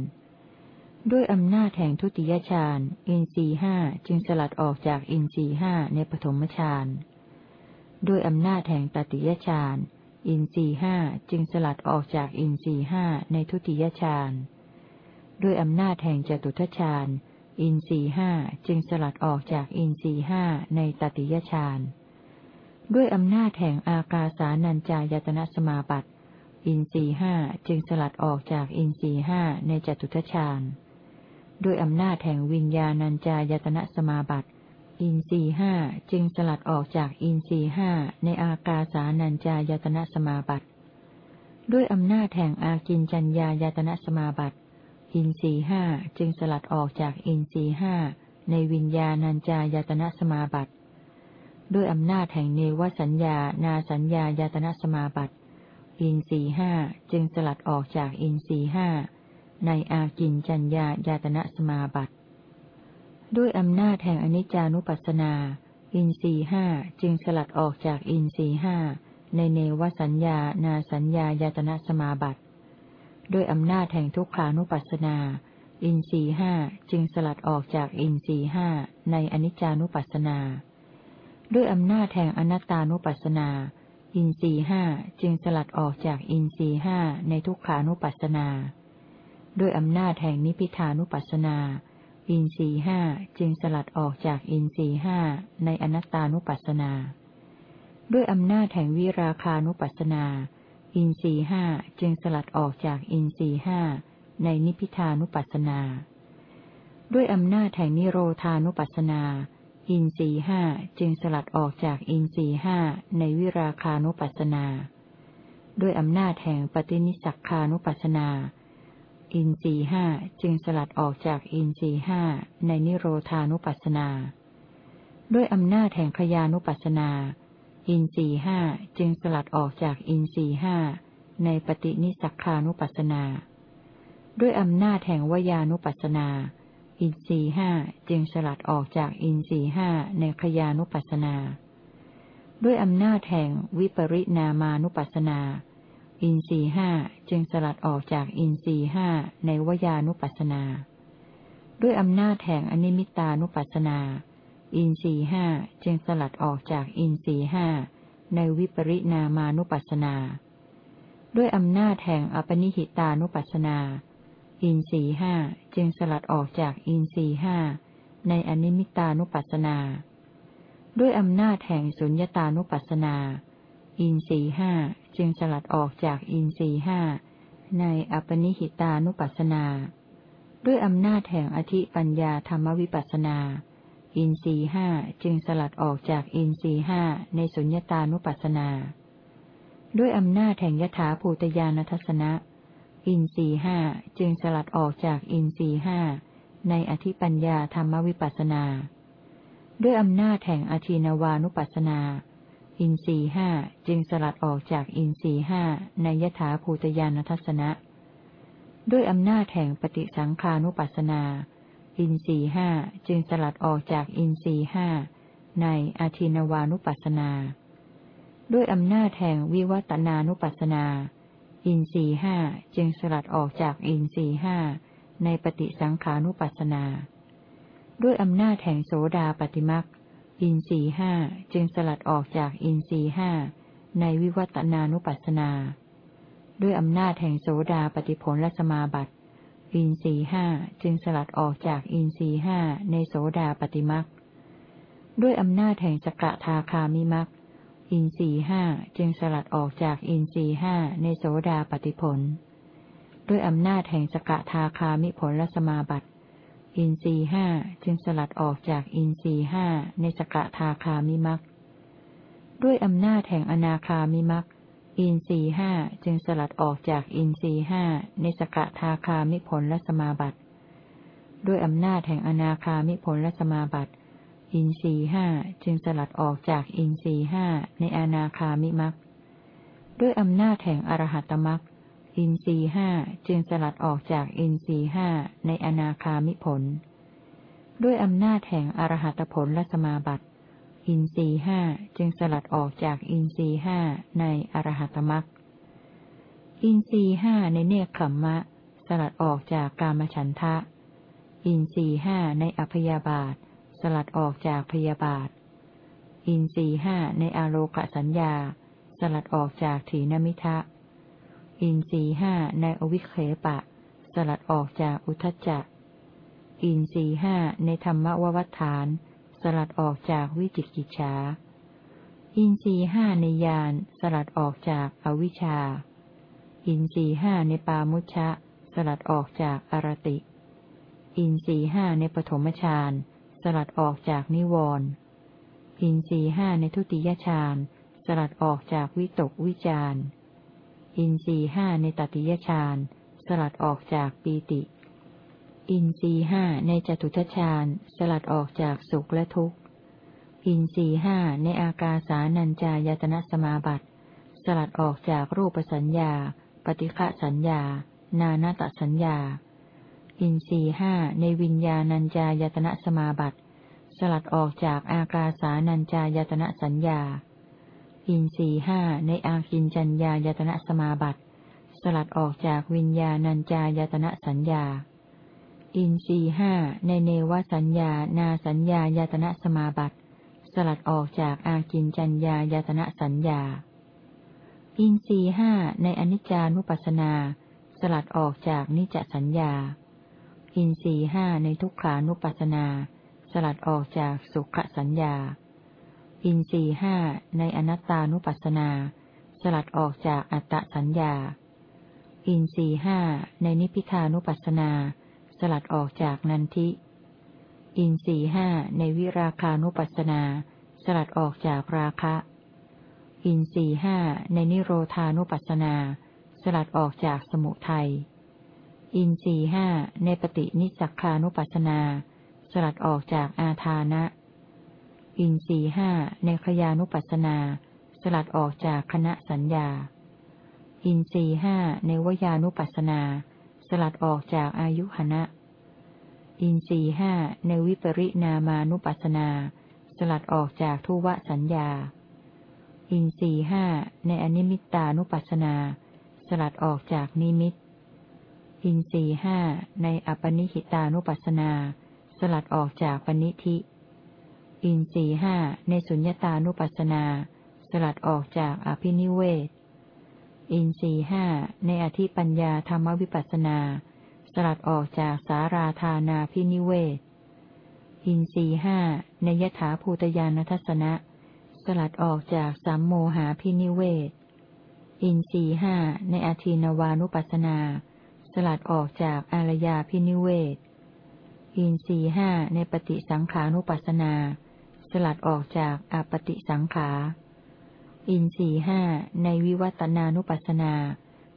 ด้วยอำนาจแห่งทุติยฌานอินทรีย์ห้าจึงสลัดออกจากอินทรีย์ห้าในปฐมฌานด้วยอำนาจแห่งตติยฌานอินทรีห้าจึงสลัดออกจากอินทรีห้าในทุติยฌาน ด้วยอำนาจแห่งจตุทฌานอินทรีห้าจึงสลัดออกจากอินทรีห้าในตติยฌาน ด้วยอำนาจแห่งอากาสานัญจายตนะสมาบัติ อินทรีห้าจึงสลัดออกจากอินทรีห้าในจตุทฌานด้วยอำนาจแห่งวิญญาณัญจายตนะสมาบัติ อินทรีห้าจึงสลัดออกจากอินทรีห้าในอากาสานัญจายตนะสมาบัติ ด้วยอำนาจแห่งอากินจัญญายตนะสมาบัติ อินทรีห้าจึงสลัดออกจากอินทรีห้าในวิญญาณัญจายตนะสมาบัติ ด้วยอำนาจแห่งเนวสัญญา นาสัญญายตนะสมาบัติ อินทรีห้าจึงสลัดออกจากอินทรีห้าในอากินจัญญาญาตนะสมาบัติ ด้วยอำนาจแห่งอนิจจานุปัสสนา อินทรีห้าจึงสลัดออกจากอินทรีห้าในเนวสัญญา นาสัญญาญาตนะสมาบัติ ด้วยอำนาจแห่งทุกขานุปัสสนา อินทรีห้าจึงสลัดออกจากอินทรีห้าในอนิจจานุปัสสนา ด้วยอำนาจแห่งอนัตตานุปัสสนา อินทรีห้าจึงสลัดออกจากอินทรีห้าในทุกขานุปัสสนา ด้วยอำนาจแห่งนิพิทานุปัสสนา อินทรีห้าจึงสลัดออกจากอินทรีห้าในอนัตตานุปัสสนา ด้วยอำนาจแห่งวิราคานุปัสสนา อินทรีห้าจึงสลัดออกจากอินทรีห้าในนิพิทานุปัสสนา ด้วยอำนาจแห่งนิโรธานุปัสสนา อินทรีห้าจึงสลัดออกจากอินทรีห้าในวิราคานุปัสสนา ด้วยอำนาจแห่งปฏินิสักคานุปัสสนา อินทรีห้าจึงสลัดออกจากอินทรีห้าในนิโรธานุปัสสนา ด้วยอำนาจแห่งขยานุปัสสนา อินทรีห้าจึงสลัดออกจากอินทรีห้าในปฏินิสักคานุปัสสนา ด้วยอำนาจแห่งวยานุปัสสนา อินทรีห้าจึงสลัดออกจากอินทรีห้าในขยานุปัสสนา ด้วยอำนาจแห่งวิปริณามานุปัสสนา อินทรีห้าจึงสลัดออกจากอินทรีห้าในวยานุปัสนา ด้วยอำนาจแห่งอนิมิตานุปัสนา อินทรีห้าจึงสลัดออกจากอินทรีห้าในวิปริณามานุปัสนา ด้วยอำนาจแห่งอปนิหิตานุปัสนา อินทรีห้าจึงสลัดออกจากอินทรีห้าในอนิมิตานุปัสนา ด้วยอำนาจแห่งสุญญตานุปัสนา อินทรีห้าจึงสลัดออกจากอินทรีห้าในอปนิหิตานุปัสนา ด้วยอำนาจแห่งอธิปัญญาธรรมวิปัสสนา อินทรีห้าจึงสลัดออกจากอินทรีห้าในสุญญตานุปัสสนา ด้วยอำนาจแห่งยถาภูตยานทัศนะ อินทรีห้าจึงสลัดออกจากอินทรีห้าในอธิปัญญาธรรมวิปัสสนา ด้วยอำนาจแห่งอธินวานุปัสสนา อินทรีห้าจึงสลัดออกจากอินทรีห้าในยถาภูตยานทัศนะ ด้วยอำนาจแห่งปฏิสังขานุปัสนา อินทรีห้าจึงสลัดออกจากอินทรีห้าในอาทินวานุปัสนา ด้วยอำนาจแห่งวิวัตนานุปัสนา อินทรีห้าจึงสลัดออกจากอินทรีห้าในปฏิสังขานุปัสนา ด้วยอำนาจแห่งโสดาปฏิมักอินทรีห้าจึงสลัดออกจากอินทรีห้าในวิวัตนานุปัสสนา ด้วยอำนาจแห่งโสดาปฏิผลและสมาบัติ อินทรีห้าจึงสลัดออกจากอินทรีห้าในโสดาปฏิมักด้วยอำนาจแห่งสกทาคามิมักอินทรีห้าจึงสลัดออกจากอินทรีห้าในโสดาปฏิผล ด้วยอำนาจแห่งสกทาคามิผลและสมาบัติ อินทรีห้าจึงสลัดออกจากอินทรีห้าในสกทาคามิมักด้วยอำนาจแห่งอนาคามิมัก อินทรีห้าจึงสลัดออกจากอินทรีห้าในสกทาคามิผลและสมาบัติ ด้วยอำนาจแห่งอนาคามิผลและสมาบัติ อินทรีห้าจึงสลัดออกจากอินทรีห้าในอนาคามิมักด้วยอำนาจแห่งอรหัตมักอินทรีห้าจึงสลัดออกจากอินทรีห้าในอนาคามิผล ด้วยอำนาจแห่งอรหัตผลและสมาบัติ อินทรีห้าจึงสลัดออกจากอินทรีห้าในอรหัตมักอินทรีห้าในเนคขมมะ สลัดออกจากกามฉันทะ อินทรีห้าในอภยาบาท สลัดออกจากพยาบาท อินทรีห้าในอาโลกสัญญา สลัดออกจากถีนมิทะ อินทรีห้าในอวิเคปะ สลัดออกจากอุทจจะ อินทรีห้าในธรรมววัฏฐาน สลัดออกจากวิจิกิจฉาอินทรีห้าในญาณสลัดออกจากอวิชชา อินทรีห้าในปามุชะ สลัดออกจากอรติ อินทรีห้าในปฐมฌานสลัดออกจากนิวรณ์อินทรีห้าในทุติยฌานสลัดออกจากวิตกวิจารอินทรีห้าในตติยฌานสลัดออกจากปีติ อินทรีห้าในจตุทฌานสลัดออกจากสุขและทุกข์ อินทรีห้าในอากาสานัญจายตนะสมาบัติ สลัดออกจากรูปสัญญา ปฏิฆะสัญญา นานาตสัญญา อินทรีห้าในวิญญาณัญจายตนะสมาบัติ สลัดออกจากอากาสานัญจายตนะสัญญา อินสีห้าในอากินจัญญายตนะสมาบัติ สลัดออกจากวิญญาณัญจายตนะสัญญา อินสี่ห้าในเนวสัญญา นาสัญญายตนะสมาบัติ สลัดออกจากอากินจัญญายตนะสัญญา อินสี่ห้าในอนิจจานุปัสสนา สลัดออกจากนิจจสัญญา อินทรีห้าในทุกขานุปัสสนา สลัดออกจากสุขสัญญา อินทรีห้าในอนัตตานุปัสสนา สลัดออกจากอัตตสัญญา อินทรีห้าในนิพิทานุปัสสนา สลัดออกจากนันทิ อินทรีห้าในวิราคานุปัสสนา สลัดออกจากราคะ อินทรีห้าในนิโรธานุปัสสนา สลัดออกจากสมุทัย อินทรีห้าในปฏินิสักคานุปัสสนา สลัดออกจากอาทานะ อินทรีห้าในขยานุปัสสนา สลัดออกจากคณะสัญญา อินทรีห้าในวยานุปัสสนา สลัดออกจากอายุหณะ อินทรีห้าในวิปริณามานุปัสนา สลัดออกจากทุวสัญญา อินทรีห้าในอนิมิตานุปัสนา สลัดออกจากนิมิต อินทรีห้าในอปนิหิตานุปัสนา สลัดออกจากปณิธิอินทรีห้าในสุญญตานุปัสสนา สลัดออกจากอภินิเวศ อินทรีห้าในอธิปัญญาธรรมวิปัสนา สลัดออกจากสาราธานาพินิเวศ อินทรีห้าในยถาภูตยานทัศนะ สลัดออกจากสัมโมหาพินิเวศ อินทรีห้าในอธินวานุปัสนา สลัดออกจากอารยาพินิเวศ อินสีห้าในปฏิสังขานุปัสสนา สลัดออกจากอปฏิสังขา อินสีห้าในวิวัตนานุปัสนา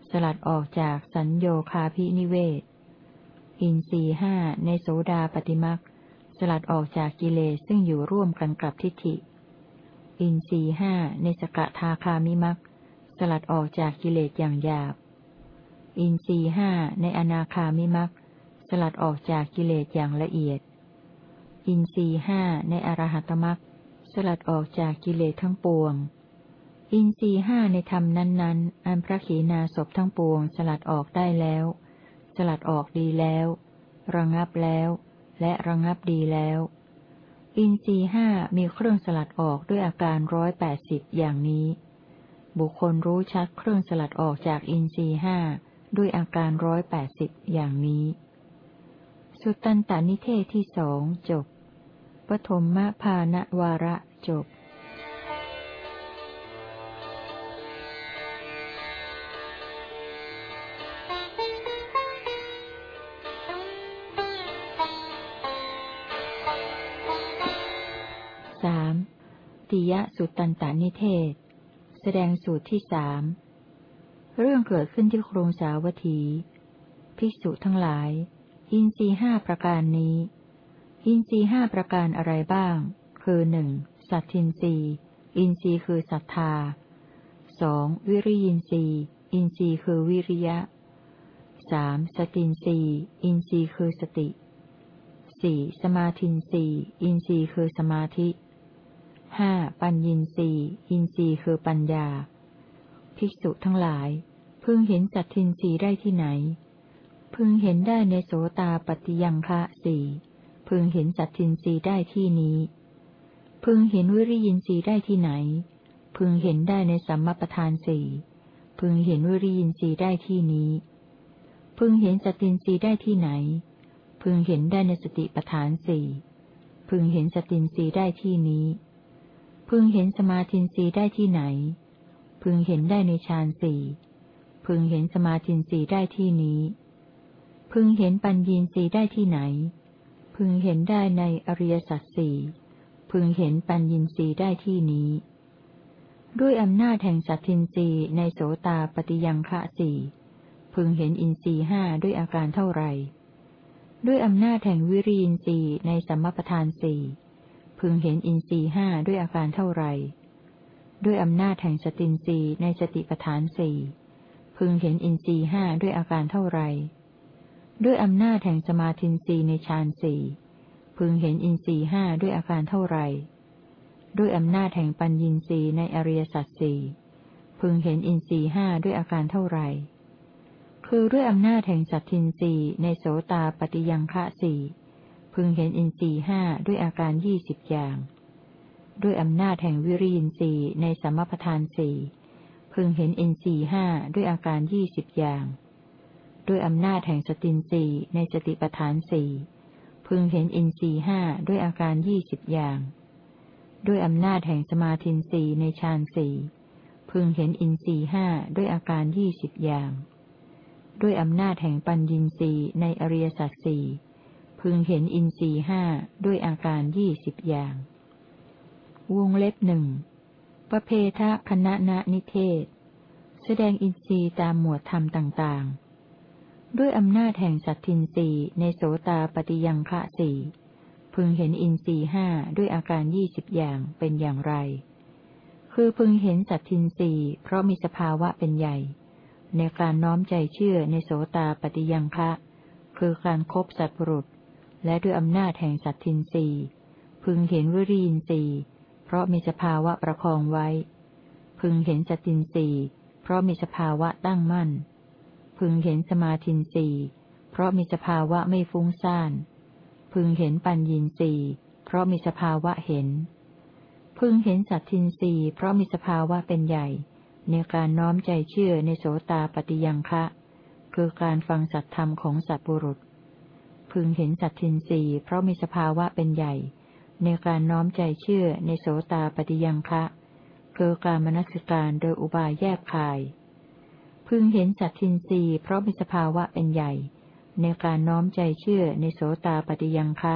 สลัดออกจากสัญโยคาพินิเวศ อินสีห้าในโสดาปฏิมักสลัดออกจากกิเลสซึ่งอยู่ร่วมกันกับทิฏฐิ อินสีห้าในสกทาคามิมักสลัดออกจากกิเลสอย่างหยาบ อินทรีห้าในอนาคามิมักสลัดออกจากกิเลสอย่างละเอียด อินทรีห้าในอรหัตมักสลัดออกจากกิเลสทั้งปวง อินทรีห้าในธรรมนั้น ๆ อันพระขีณาศพทั้งปวงสลัดออกได้แล้ว สลัดออกดีแล้ว ระงับแล้ว และระงับดีแล้ว อินทรีห้ามีเครื่องสลัดออกด้วยอาการร้อยแปดสิบอย่างนี้ บุคคลรู้ชัดเครื่องสลัดออกจากอินทรีห้าด้วยอาการร้อยแปดสิบอย่างนี้ สุตตันตานิเทศที่สองจบปฐมมภานวาระจบ ติยะสุตตันตานิเทศ แสดงสูตรที่สามเรื่องเกิดขึ้นที่ครงสาวัตถี ภิกษุทั้งหลาย อินทรีห้าประการนี้ อินทรีห้าประการอะไรบ้าง คือหนึ่งสัตทินรีอินทรีคือศรัทธาสองวิริยินทรีอินทรีคือวิริยะสามสตินรีอินทรีคือสติสี่สมาธินรีอินทรีคือสมาธิ ห้าปัญญินรีอินทรีคือปัญญา ภิกษุทั้งหลาย พึงเห็นสัตทินสีได้ที่ไหน พึงเห็นได้ในโสตาปฏิยังคะสี่พึงเห็นสัตทินสีได้ที่นี้ พึงเห็นวิริยินสีได้ที่ไหน พึงเห็นได้ในสัมมาประธานสี่พึงเห็นวิริยินสีได้ที่นี้ พึงเห็นสัตทินสีได้ที่ไหน พึงเห็นได้ในสติประธานสี่พึงเห็นสตินสีได้ที่นี้ พึงเห็นสมาธินสีได้ที่ไหน พึงเห็นได้ในฌานสี่ พึงเห็นสมาธิสีได้ที่นี้ พึงเห็นปัญญีสีได้ที่ไหน พึงเห็นได้ในอริยสัจสี่พึงเห็นปัญญีสีได้ที่นี้ ด้วยอำนาจแห่งสัตทินรีในโสตาปฏิยังคะสี่พึงเห็นอินทรีห้าด้วยอาการเท่าไรด้วยอำนาจแห่งวิริยินทรีในสัมมปทานสี่ พึงเห็นอินทรีห้าด้วยอาการเท่าไรด้วยอำนาจแห่งสตินรีในสติปทานสี่พึงเห็นอินทรีห้าด้วยอาการเท่าไรด้วยอำนาจแห่งสมาธินรีในฌานสี่พึงเห็นอินทรีห้าด้วยอาการเท่าไรด้วยอำนาจแห่งปัญญินรีในอริยสัจสี่พึงเห็นอินทรีห้าด้วยอาการเท่าไรคือด้วยอำนาจแห่งสัตทินรีในโสตาปฏิยังคะสี่ พึงเห็นอินทรีห้าด้วยอาการยี่สิบอย่าง ด้วยอำนาจแห่งวิริยินทรีในสมปทานสี่พึงเห็นอินทรีห้าด้วยอาการยี่สิบอย่าง ด้วยอำนาจแห่งสตินสีในสติปทานสี่พึงเห็นอินทรีห้าด้วยอาการยี่สิบอย่าง ด้วยอำนาจแห่งสมาธินสีในฌานสี่พึงเห็นอินทรีห้าด้วยอาการยี่สิบอย่าง ด้วยอำนาจแห่งปัญญินสีในอริยสัจสี่ พึงเห็นอินทรีห้าด้วยอาการยี่สิบอย่าง วงเล็บหนึ่งประเพทะคณะนนิเทศ แสดงอินทรีย์ตามหมวดธรรมต่างๆ ด้วยอำนาจแห่งสัตทินรีในโสตาปฏิยังคะสี่พึงเห็นอินทรีห้าด้วยอาการยี่สิบอย่างเป็นอย่างไร คือพึงเห็นสัตทินรีเพราะมีสภาวะเป็นใหญ่ ในการน้อมใจเชื่อในโสตาปฏิยังคะ คือการครบสัตบุรุษ และด้วยอำนาจแห่งสัตทินรีพึงเห็นวิริยินรีเพราะมีสภาวะประคองไว้ พึงเห็นสตินสีเพราะมีสภาวะตั้งมั่น พึงเห็นสมาธินสีเพราะมีสภาวะไม่ฟุ้งซ่าน พึงเห็นปัญญินสีเพราะมีสภาวะเห็น พึงเห็นสัตทินสีเพราะมีสภาวะเป็นใหญ่ ในการน้อมใจเชื่อในโสตาปฏิยังคะ คือการฟังสัตธรรมของสัตบุรุษ พึงเห็นสัตทินสีเพราะมีสภาวะเป็นใหญ่ ในการน้อมใจเชื่อในโสตาปฏิยังคะคือการมนัสการโดยอุบายแยบคาย พึงเห็นสัตทินรีเพราะมีสภาวะเป็นใหญ่ ในการน้อมใจเชื่อในโสตาปฏิยังคะ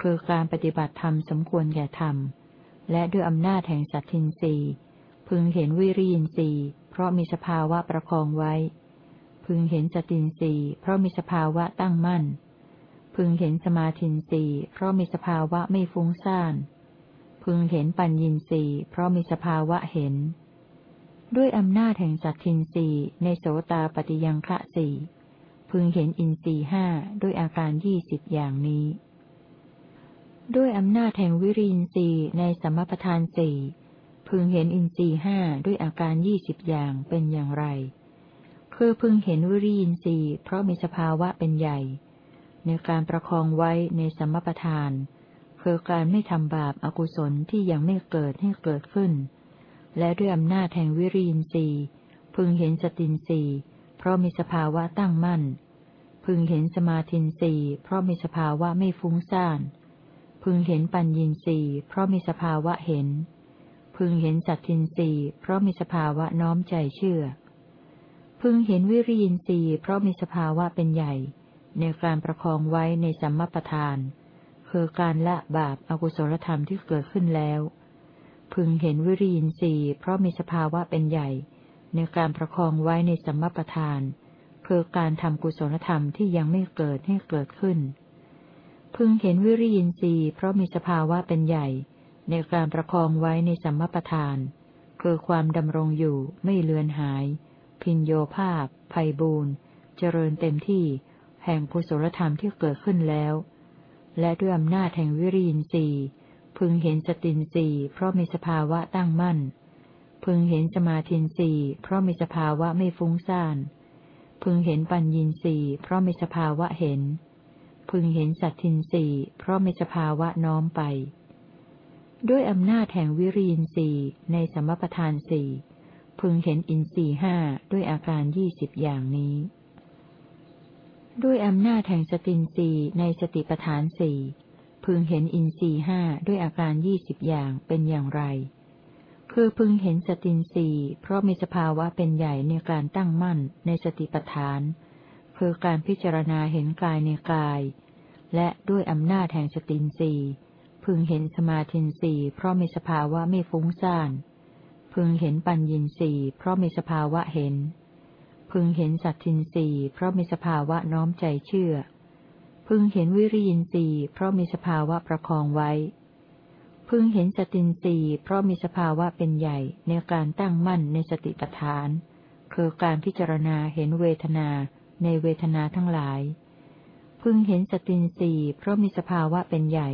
คือการปฏิบัติธรรมสมควรแก่ธรรม และด้วยอำนาจแห่งสัตทินรีพึงเห็นวิริยินรีเพราะมีสภาวะประคองไว้ พึงเห็นสตินรีเพราะมีสภาวะตั้งมั่น พึงเห็นสมาธินสีเพราะมีสภาวะไม่ฟุ้งซ่าน พึงเห็นปัญญินสีเพราะมีสภาวะเห็น ด้วยอำนาจแห่งสัตทินสีในโสตาปฏิยังคะสี่พึงเห็นอินทรีห้าด้วยอาการยี่สิบอย่างนี้ ด้วยอำนาจแห่งวิริยินทรีในสมปทานสี่พึงเห็นอินทรีห้าด้วยอาการยี่สิบอย่างเป็นอย่างไร คือพึงเห็นวิริยินทรีเพราะมีสภาวะเป็นใหญ่ ในการประคองไว้ในสมปทาน คือการไม่ทำบาปอากุศลที่ยังไม่เกิดให้เกิดขึ้น และด้วยอำนาจแห่งวิริยินทรีย์พึงเห็นสตินทรีย์เพราะมีสภาวะตั้งมั่น พึงเห็นสมาธินทรีย์เพราะมีสภาวะไม่ฟุ้งซ่าน พึงเห็นปัญญินทรีย์เพราะมีสภาวะเห็น พึงเห็นสัตทินทรีย์เพราะมีสภาวะน้อมใจเชื่อ พึงเห็นวิริยินทรีย์เพราะมีสภาวะเป็นใหญ่ ในการประคองไว้ในสัมมปทาน คือการละบาปอากุศลธรรมที่เกิดขึ้นแล้ว พึงเห็นวิริยินทรีย์เพราะมีสภาวะเป็นใหญ่ ในการประคองไว้ในสัมมปทาน คือการทำกุศลธรรมที่ยังไม่เกิดให้เกิดขึ้น พึงเห็นวิริยินทรีย์เพราะมีสภาวะเป็นใหญ่ ในการประคองไว้ในสัมมปทาน คือความดำรงอยู่ไม่เลือนหาย พินโยภาพ ภัยบูนเจริญเต็มที่ แห่งกุศลธรรมที่เกิดขึ้นแล้ว และด้วยอำนาจแห่งวิริยินทรีย์พึงเห็นสตินทรีย์เพราะมีสภาวะตั้งมั่น พึงเห็นสมาธินทรีย์เพราะมีสภาวะไม่ฟุ้งซ่าน พึงเห็นปัญญินทรีย์เพราะมีสภาวะเห็น พึงเห็นสัตทินทรีย์เพราะมีสภาวะน้อมไป ด้วยอำนาจแห่งวิริยินทรีย์ในสมปทานสี่พึงเห็นอินทรีห้าด้วยอาการยี่สิบอย่างนี้ ด้วยอำนาจแห่งสตินสีในสติปทานสี่พึงเห็นอินทรีห้าด้วยอาการยี่สิบอย่างเป็นอย่างไร คือพึงเห็นสตินสีเพราะมีสภาวะเป็นใหญ่ในการตั้งมั่นในสติปทาน คือการพิจารณาเห็นกายในกาย และด้วยอำนาจแห่งสตินสีพึงเห็นสมาธินสีเพราะมีสภาวะไม่ฟุ้งซ่าน พึงเห็นปัญญินสีเพราะมีสภาวะเห็น พึงเห็นสัตทินรีเพราะมีสภาวะน้อมใจเชื่อ พึงเห็นวิริยินรีเพราะมีสภาวะประคองไว้ พึงเห็นสตินรีเพราะมีสภาวะเป็นใหญ่ในการตั้งมั่นในสติปัฏฐาน คือการพิจารณาเห็นเวทนาในเวทนาทั้งหลาย พึงเห็นสตินรีเพราะมีสภาวะเป็นใหญ่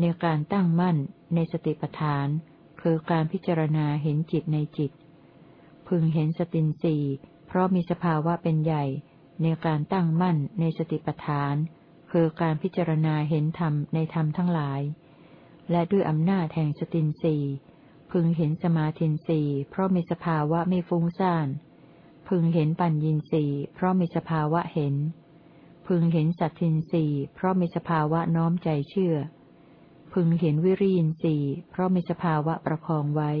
ในการตั้งมั่นในสติปัฏฐาน คือการพิจารณาเห็นจิตในจิต พึงเห็นสตินรี เพราะมีสภาวะเป็นใหญ่ ในการตั้งมั่นในสติปัฏฐาน คือการพิจารณาเห็นธรรมในธรรมทั้งหลาย และด้วยอำนาจแห่งสตินสีพึงเห็นสมาธินสีเพราะมีสภาวะไม่ฟุ้งซ่าน พึงเห็นปัญญีสีเพราะมีสภาวะเห็น พึงเห็นสัตทินสีเพราะมีสภาวะน้อมใจเชื่อ พึงเห็นวิริยินสีเพราะมีสภาวะประคองไว้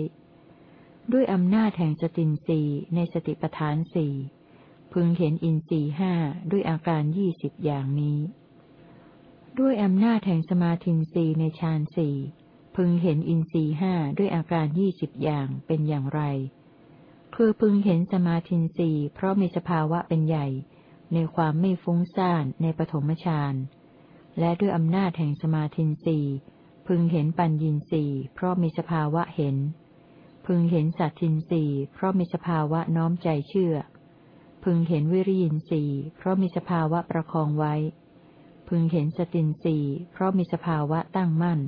ด้วยอำนาจแห่งสตินสีในสติปทานสี่พึงเห็นอินทรีห้าด้วยอาการยี่สิบอย่างนี้ ด้วยอำนาจแห่งสมาธินสีในฌานสี่พึงเห็นอินทรีห้าด้วยอาการยี่สิบอย่างเป็นอย่างไร คือพึงเห็นสมาธินสีเพราะมีสภาวะเป็นใหญ่ ในความไม่ฟุ้งซ่านในปฐมฌานและด้วยอำนาจแห่งสมาธินสีพึงเห็นปัญญินสีเพราะมีสภาวะเห็น พึงเห็นสัตทินสีเพราะมีสภาวะน้อมใจเชื่อ พึงเห็นวิริยินสีเพราะมีสภาวะประคองไว้ พึงเห็นสตินสีเพราะมีสภาวะตั้งมั่น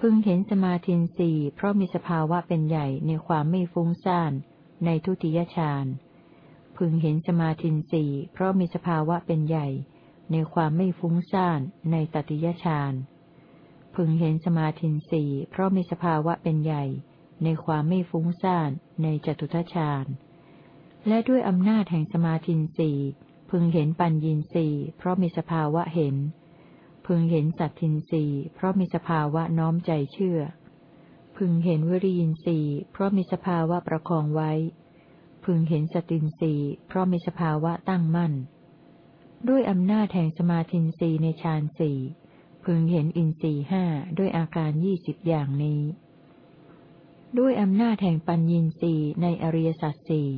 พึงเห็นสมาธินสีเพราะมีสภาวะเป็นใหญ่ในความไม่ฟุ้งซ่านในทุติยฌานพึงเห็นสมาธินสีเพราะมีสภาวะเป็นใหญ่ ในความไม่ฟุ้งซ่านในตติยฌานพึงเห็นสมาธินสีเพราะมีสภาวะเป็นใหญ่ ในความไม่ฟุ้งซ่านในจตุทฌานและด้วยอำนาจแห่งสมาธินสีพึงเห็นปัญญีสี่เพราะมีสภาวะเห็น พึงเห็นสัตทินสีเพราะมีสภาวะน้อมใจเชื่อ พึงเห็นวิริยินสีเพราะมีสภาวะประคองไว้ พึงเห็นสตินสีเพราะมีสภาวะตั้งมั่น ด้วยอำนาจแห่งสมาธินสีในฌานสี่พึงเห็นอินสีห้าด้วยอาการยี่สิบอย่างนี้ ด้วยอำนาจแห่งปัญญีสีในอริยสัจสี่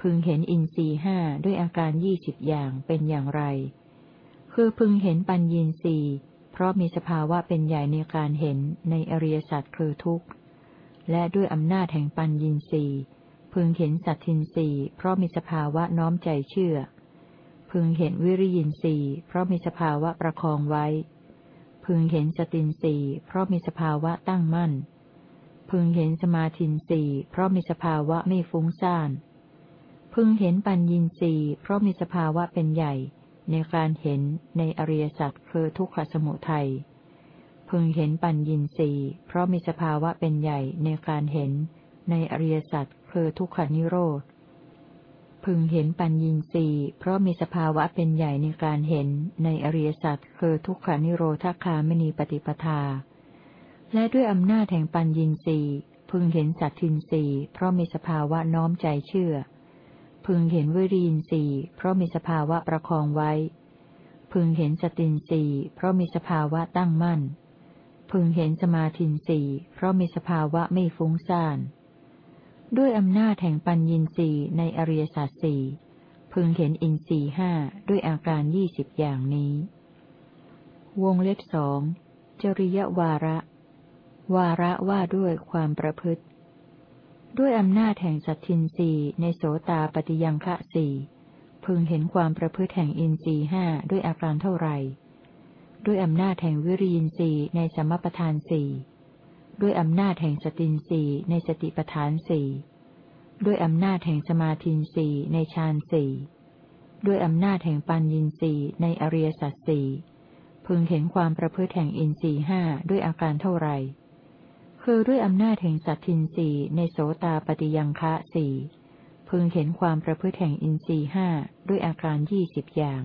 พึงเห็นอินทรีห้าด้วยอาการยี่สิบอย่างเป็นอย่างไร คือพึงเห็นปัญญีสีเพราะมีสภาวะเป็นใหญ่ในการเห็นในอริยสัจคือทุกข์ และด้วยอำนาจแห่งปัญญีสีพึงเห็นสัตทินสีเพราะมีสภาวะน้อมใจเชื่อ พึงเห็นวิริยินสีเพราะมีสภาวะประคองไว้ พึงเห็นสตินสีเพราะมีสภาวะตั้งมั่น พึงเห็นสมาธินสีเพราะมีสภาวะไม่ฟุ้งซ่าน พึงเห็นปัญญีสีเพราะมีสภาวะเป็นใหญ่ ในการเห็นในอริยสัจคือทุกขสมุทัย พึงเห็นปัญญีสีเพราะมีสภาวะเป็นใหญ่ในการเห็น ในอริยสัจคือทุกขานิโรธ พึงเห็นปัญญีสีเพราะมีสภาวะเป็นใหญ่ในการเห็น ในอริยสัจคือทุกขานิโรธคาไม่มีปฏิปทา และด้วยอำนาจแห่งปัญญีสีพึงเห็นสัตทินสีเพราะมีสภาวะน้อมใจเชื่อ พึงเห็นวิริยินสีเพราะมีสภาวะประคองไว้ พึงเห็นสตินสีเพราะมีสภาวะตั้งมั่น พึงเห็นสมาธินสีเพราะมีสภาวะไม่ฟุ้งซ่านด้วยอำนาจแห่งปัญญีสีในอริยสัจสี่พึงเห็นอินรีห้าด้วยอาการยี่สิบอย่างนี้ วงเล็บสองจริยวาระ วาระว่าด้วยความประพฤติ ด้วยอำนาจแห่งสัตทินรีในโสตาปฏิยังคะสี่พึงเห็นความประพฤติแห่งอินทรีห้าด้วยอาการเท่าไรด้วยอำนาจแห่งวิริยินทรีในสมปทานสี่ด้วยอำนาจแห่งสตินรีในสติปทานสี่ด้วยอำนาจแห่งสมาธินรีในฌานสี่ด้วยอำนาจแห่งปัญญินรีในอริยสัจสี่พึงเห็นความประพฤติแห่งอินทรีห้าด้วยอาการเท่าไร คือด้วยอำนาจแห่งสัตทินสีในโสตาปฏิยังคะสี่พึงเห็นความประพฤติแห่งอินทรีห้าด้วยอาการยี่สิบอย่าง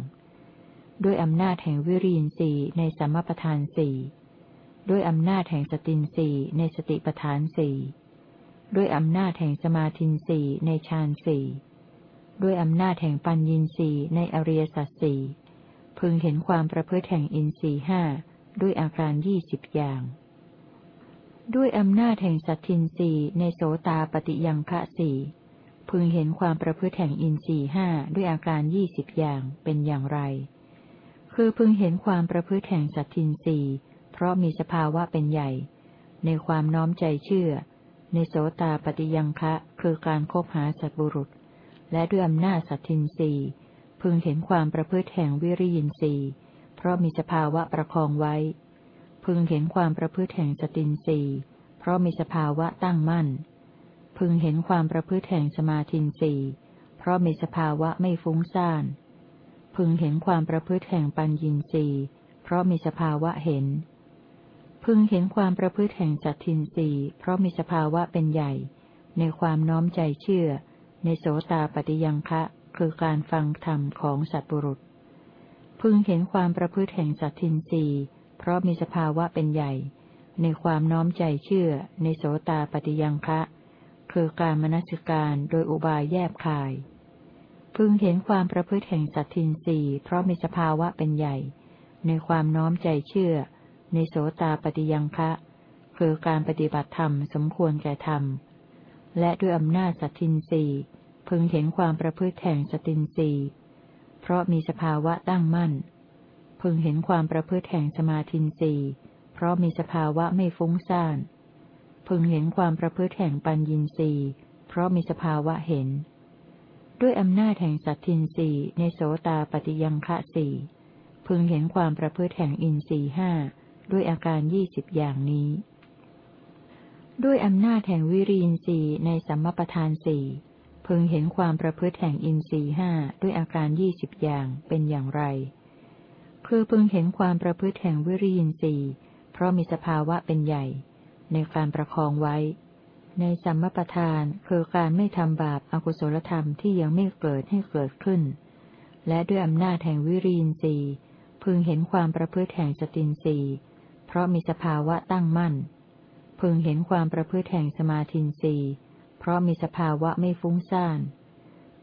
ด้วยอำนาจแห่งวิริยินสีในสัมมปทานสี่ด้วยอำนาจแห่งสตินสีในสติปทานสี่ด้วยอำนาจแห่งสมาธินสีในฌานสี่ด้วยอำนาจแห่งปัญญินสีในอริยสัจสี่พึงเห็นความประพฤติแห่งอินทรีห้าด้วยอาการยี่สิบอย่าง ด้วยอำนาจแห่งสัตทินรีในโสตาปฏิยังคะสี่พึงเห็นความประพฤติแห่งอินทรีห้าด้วยอาการยี่สิบอย่างเป็นอย่างไร คือพึงเห็นความประพฤติแห่งสัตทินรีเพราะมีสภาวะเป็นใหญ่ ในความน้อมใจเชื่อ ในโสตาปฏิยังคะคือการคบหาสัตบุรุษ และด้วยอำนาจสัตทินรีพึงเห็นความประพฤติแห่งวิริยินทรีเพราะมีสภาวะประคองไว้ พึงเห็นความประพฤติแห่งสตินสีเพราะมีสภาวะตั้งมั่น พึงเห็นความประพฤติแห่งสมาธินสีเพราะมีสภาวะไม่ฟุ้งซ่าน พึงเห็นความประพฤติแห่งปัญญินสีเพราะมีสภาวะเห็น พึงเห็นความประพฤติแห่งจัตทินสีเพราะมีสภาวะเป็นใหญ่ ในความน้อมใจเชื่อในในโสตาปฏิยังคะคือการฟังธรรมของสัตบุรุษ พึงเห็นความประพฤติแห่งสัตทินรี เพราะมีสภาวะเป็นใหญ่ ในความน้อมใจเชื่อ ในโสตาปฏิยังคะคือการมนสิการโดยอุบายแยบคาย พึงเห็นความประพฤติแห่งสัตทินรีเพราะมีสภาวะเป็นใหญ่ ในความน้อมใจเชื่อ ในโสตาปฏิยังคะคือการปฏิบัติธรรมสมควรแก่ธรรม และด้วยอำนาจสัตทินรีพึงเห็นความประพฤติแห่งสตินรีเพราะมีสภาวะตั้งมั่น พึงเห็นความประพฤติแห่งสมาธินรีเพราะมีสภาวะไม่ฟุ้งซ่าน พึงเห็นความประพฤติแห่งปัญญินรีเพราะมีสภาวะเห็น ด้วยอำนาจแห่งสัตทินรีในโสตาปฏิยังคะสี่พึงเห็นความประพฤติแห่งอินทรีห้าด้วยอาการยี่สิบอย่างนี้ ด้วยอำนาจแห่งวิริยินทรีในสัมมปทานสี่พึงเห็นความประพฤติแห่งอินทรีห้าด้วยอาการยี่สิบอย่างเป็นอย่างไร คือพึงเห็นความประพฤติแห่งวิริยินทรีย์เพราะมีสภาวะเป็นใหญ่ ในการประคองไว้ ในสัมมปทานคือการไม่ทำบาปอากุศลธรรมที่ยังไม่เกิดให้เกิดขึ้น และด้วยอำนาจแห่งวิริยินทรีย์พึงเห็นความประพฤติแห่งสตินทรีย์เพราะมีสภาวะตั้งมั่น พึงเห็นความประพฤติแห่งสมาธินทรีย์เพราะมีสภาวะไม่ฟุ้งซ่าน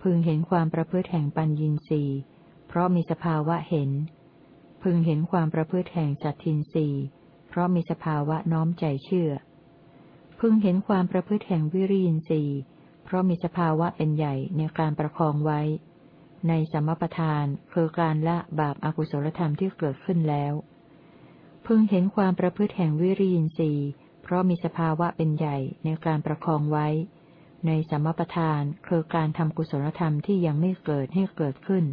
พึงเห็นความประพฤติแห่งปัญญินทรีย์เพราะมีสภาวะเห็น พึงเห็นความประพฤติแห่งจัตทินทรีเพราะมีสภาวะน้อมใจเชื่อ พึงเห็นความประพฤติแห่งวิริยินทรีเพราะมีสภาวะเป็นใหญ่ในการประคองไว้ ในสมปทานคือการละบาปอากุศลธรรมที่เกิดขึ้นแล้ว พึงเห็นความประพฤติแห่งวิริยินทรีเพราะมีสภาวะเป็นใหญ่ในการประคองไว้ ในสัมมปทานคือการทำกุศลธรรมที่ยังไม่เกิดให้เกิดขึ้น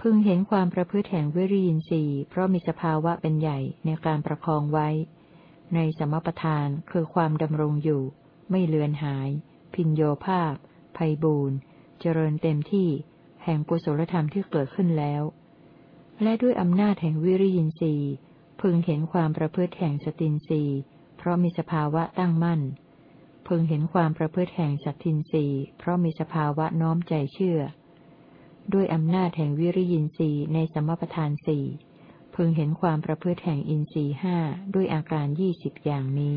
พึงเห็นความประพฤติแห่งวิริยินทรีย์เพราะมีสภาวะเป็นใหญ่ในการประคองไว้ ในสัมมปทานคือความดำรงอยู่ ไม่เลือนหาย พินโยภาพภัยบูนเจริญเต็มที่ แห่งกุศลธรรมที่เกิดขึ้นแล้ว และด้วยอำนาจแห่งวิริยินทรีย์ พึงเห็นความประพฤติแห่งสตินทรีย์เพราะมีสภาวะตั้งมั่น พึงเห็นความประพฤติแห่งสัตทินรีเพราะมีสภาวะน้อมใจเชื่อ ด้วยอำนาจแห่งวิริยินทรีย์ในสมปทานสี่พึงเห็นความประพฤติแห่งอินทรีห้าด้วยอาการยี่สิบอย่างนี้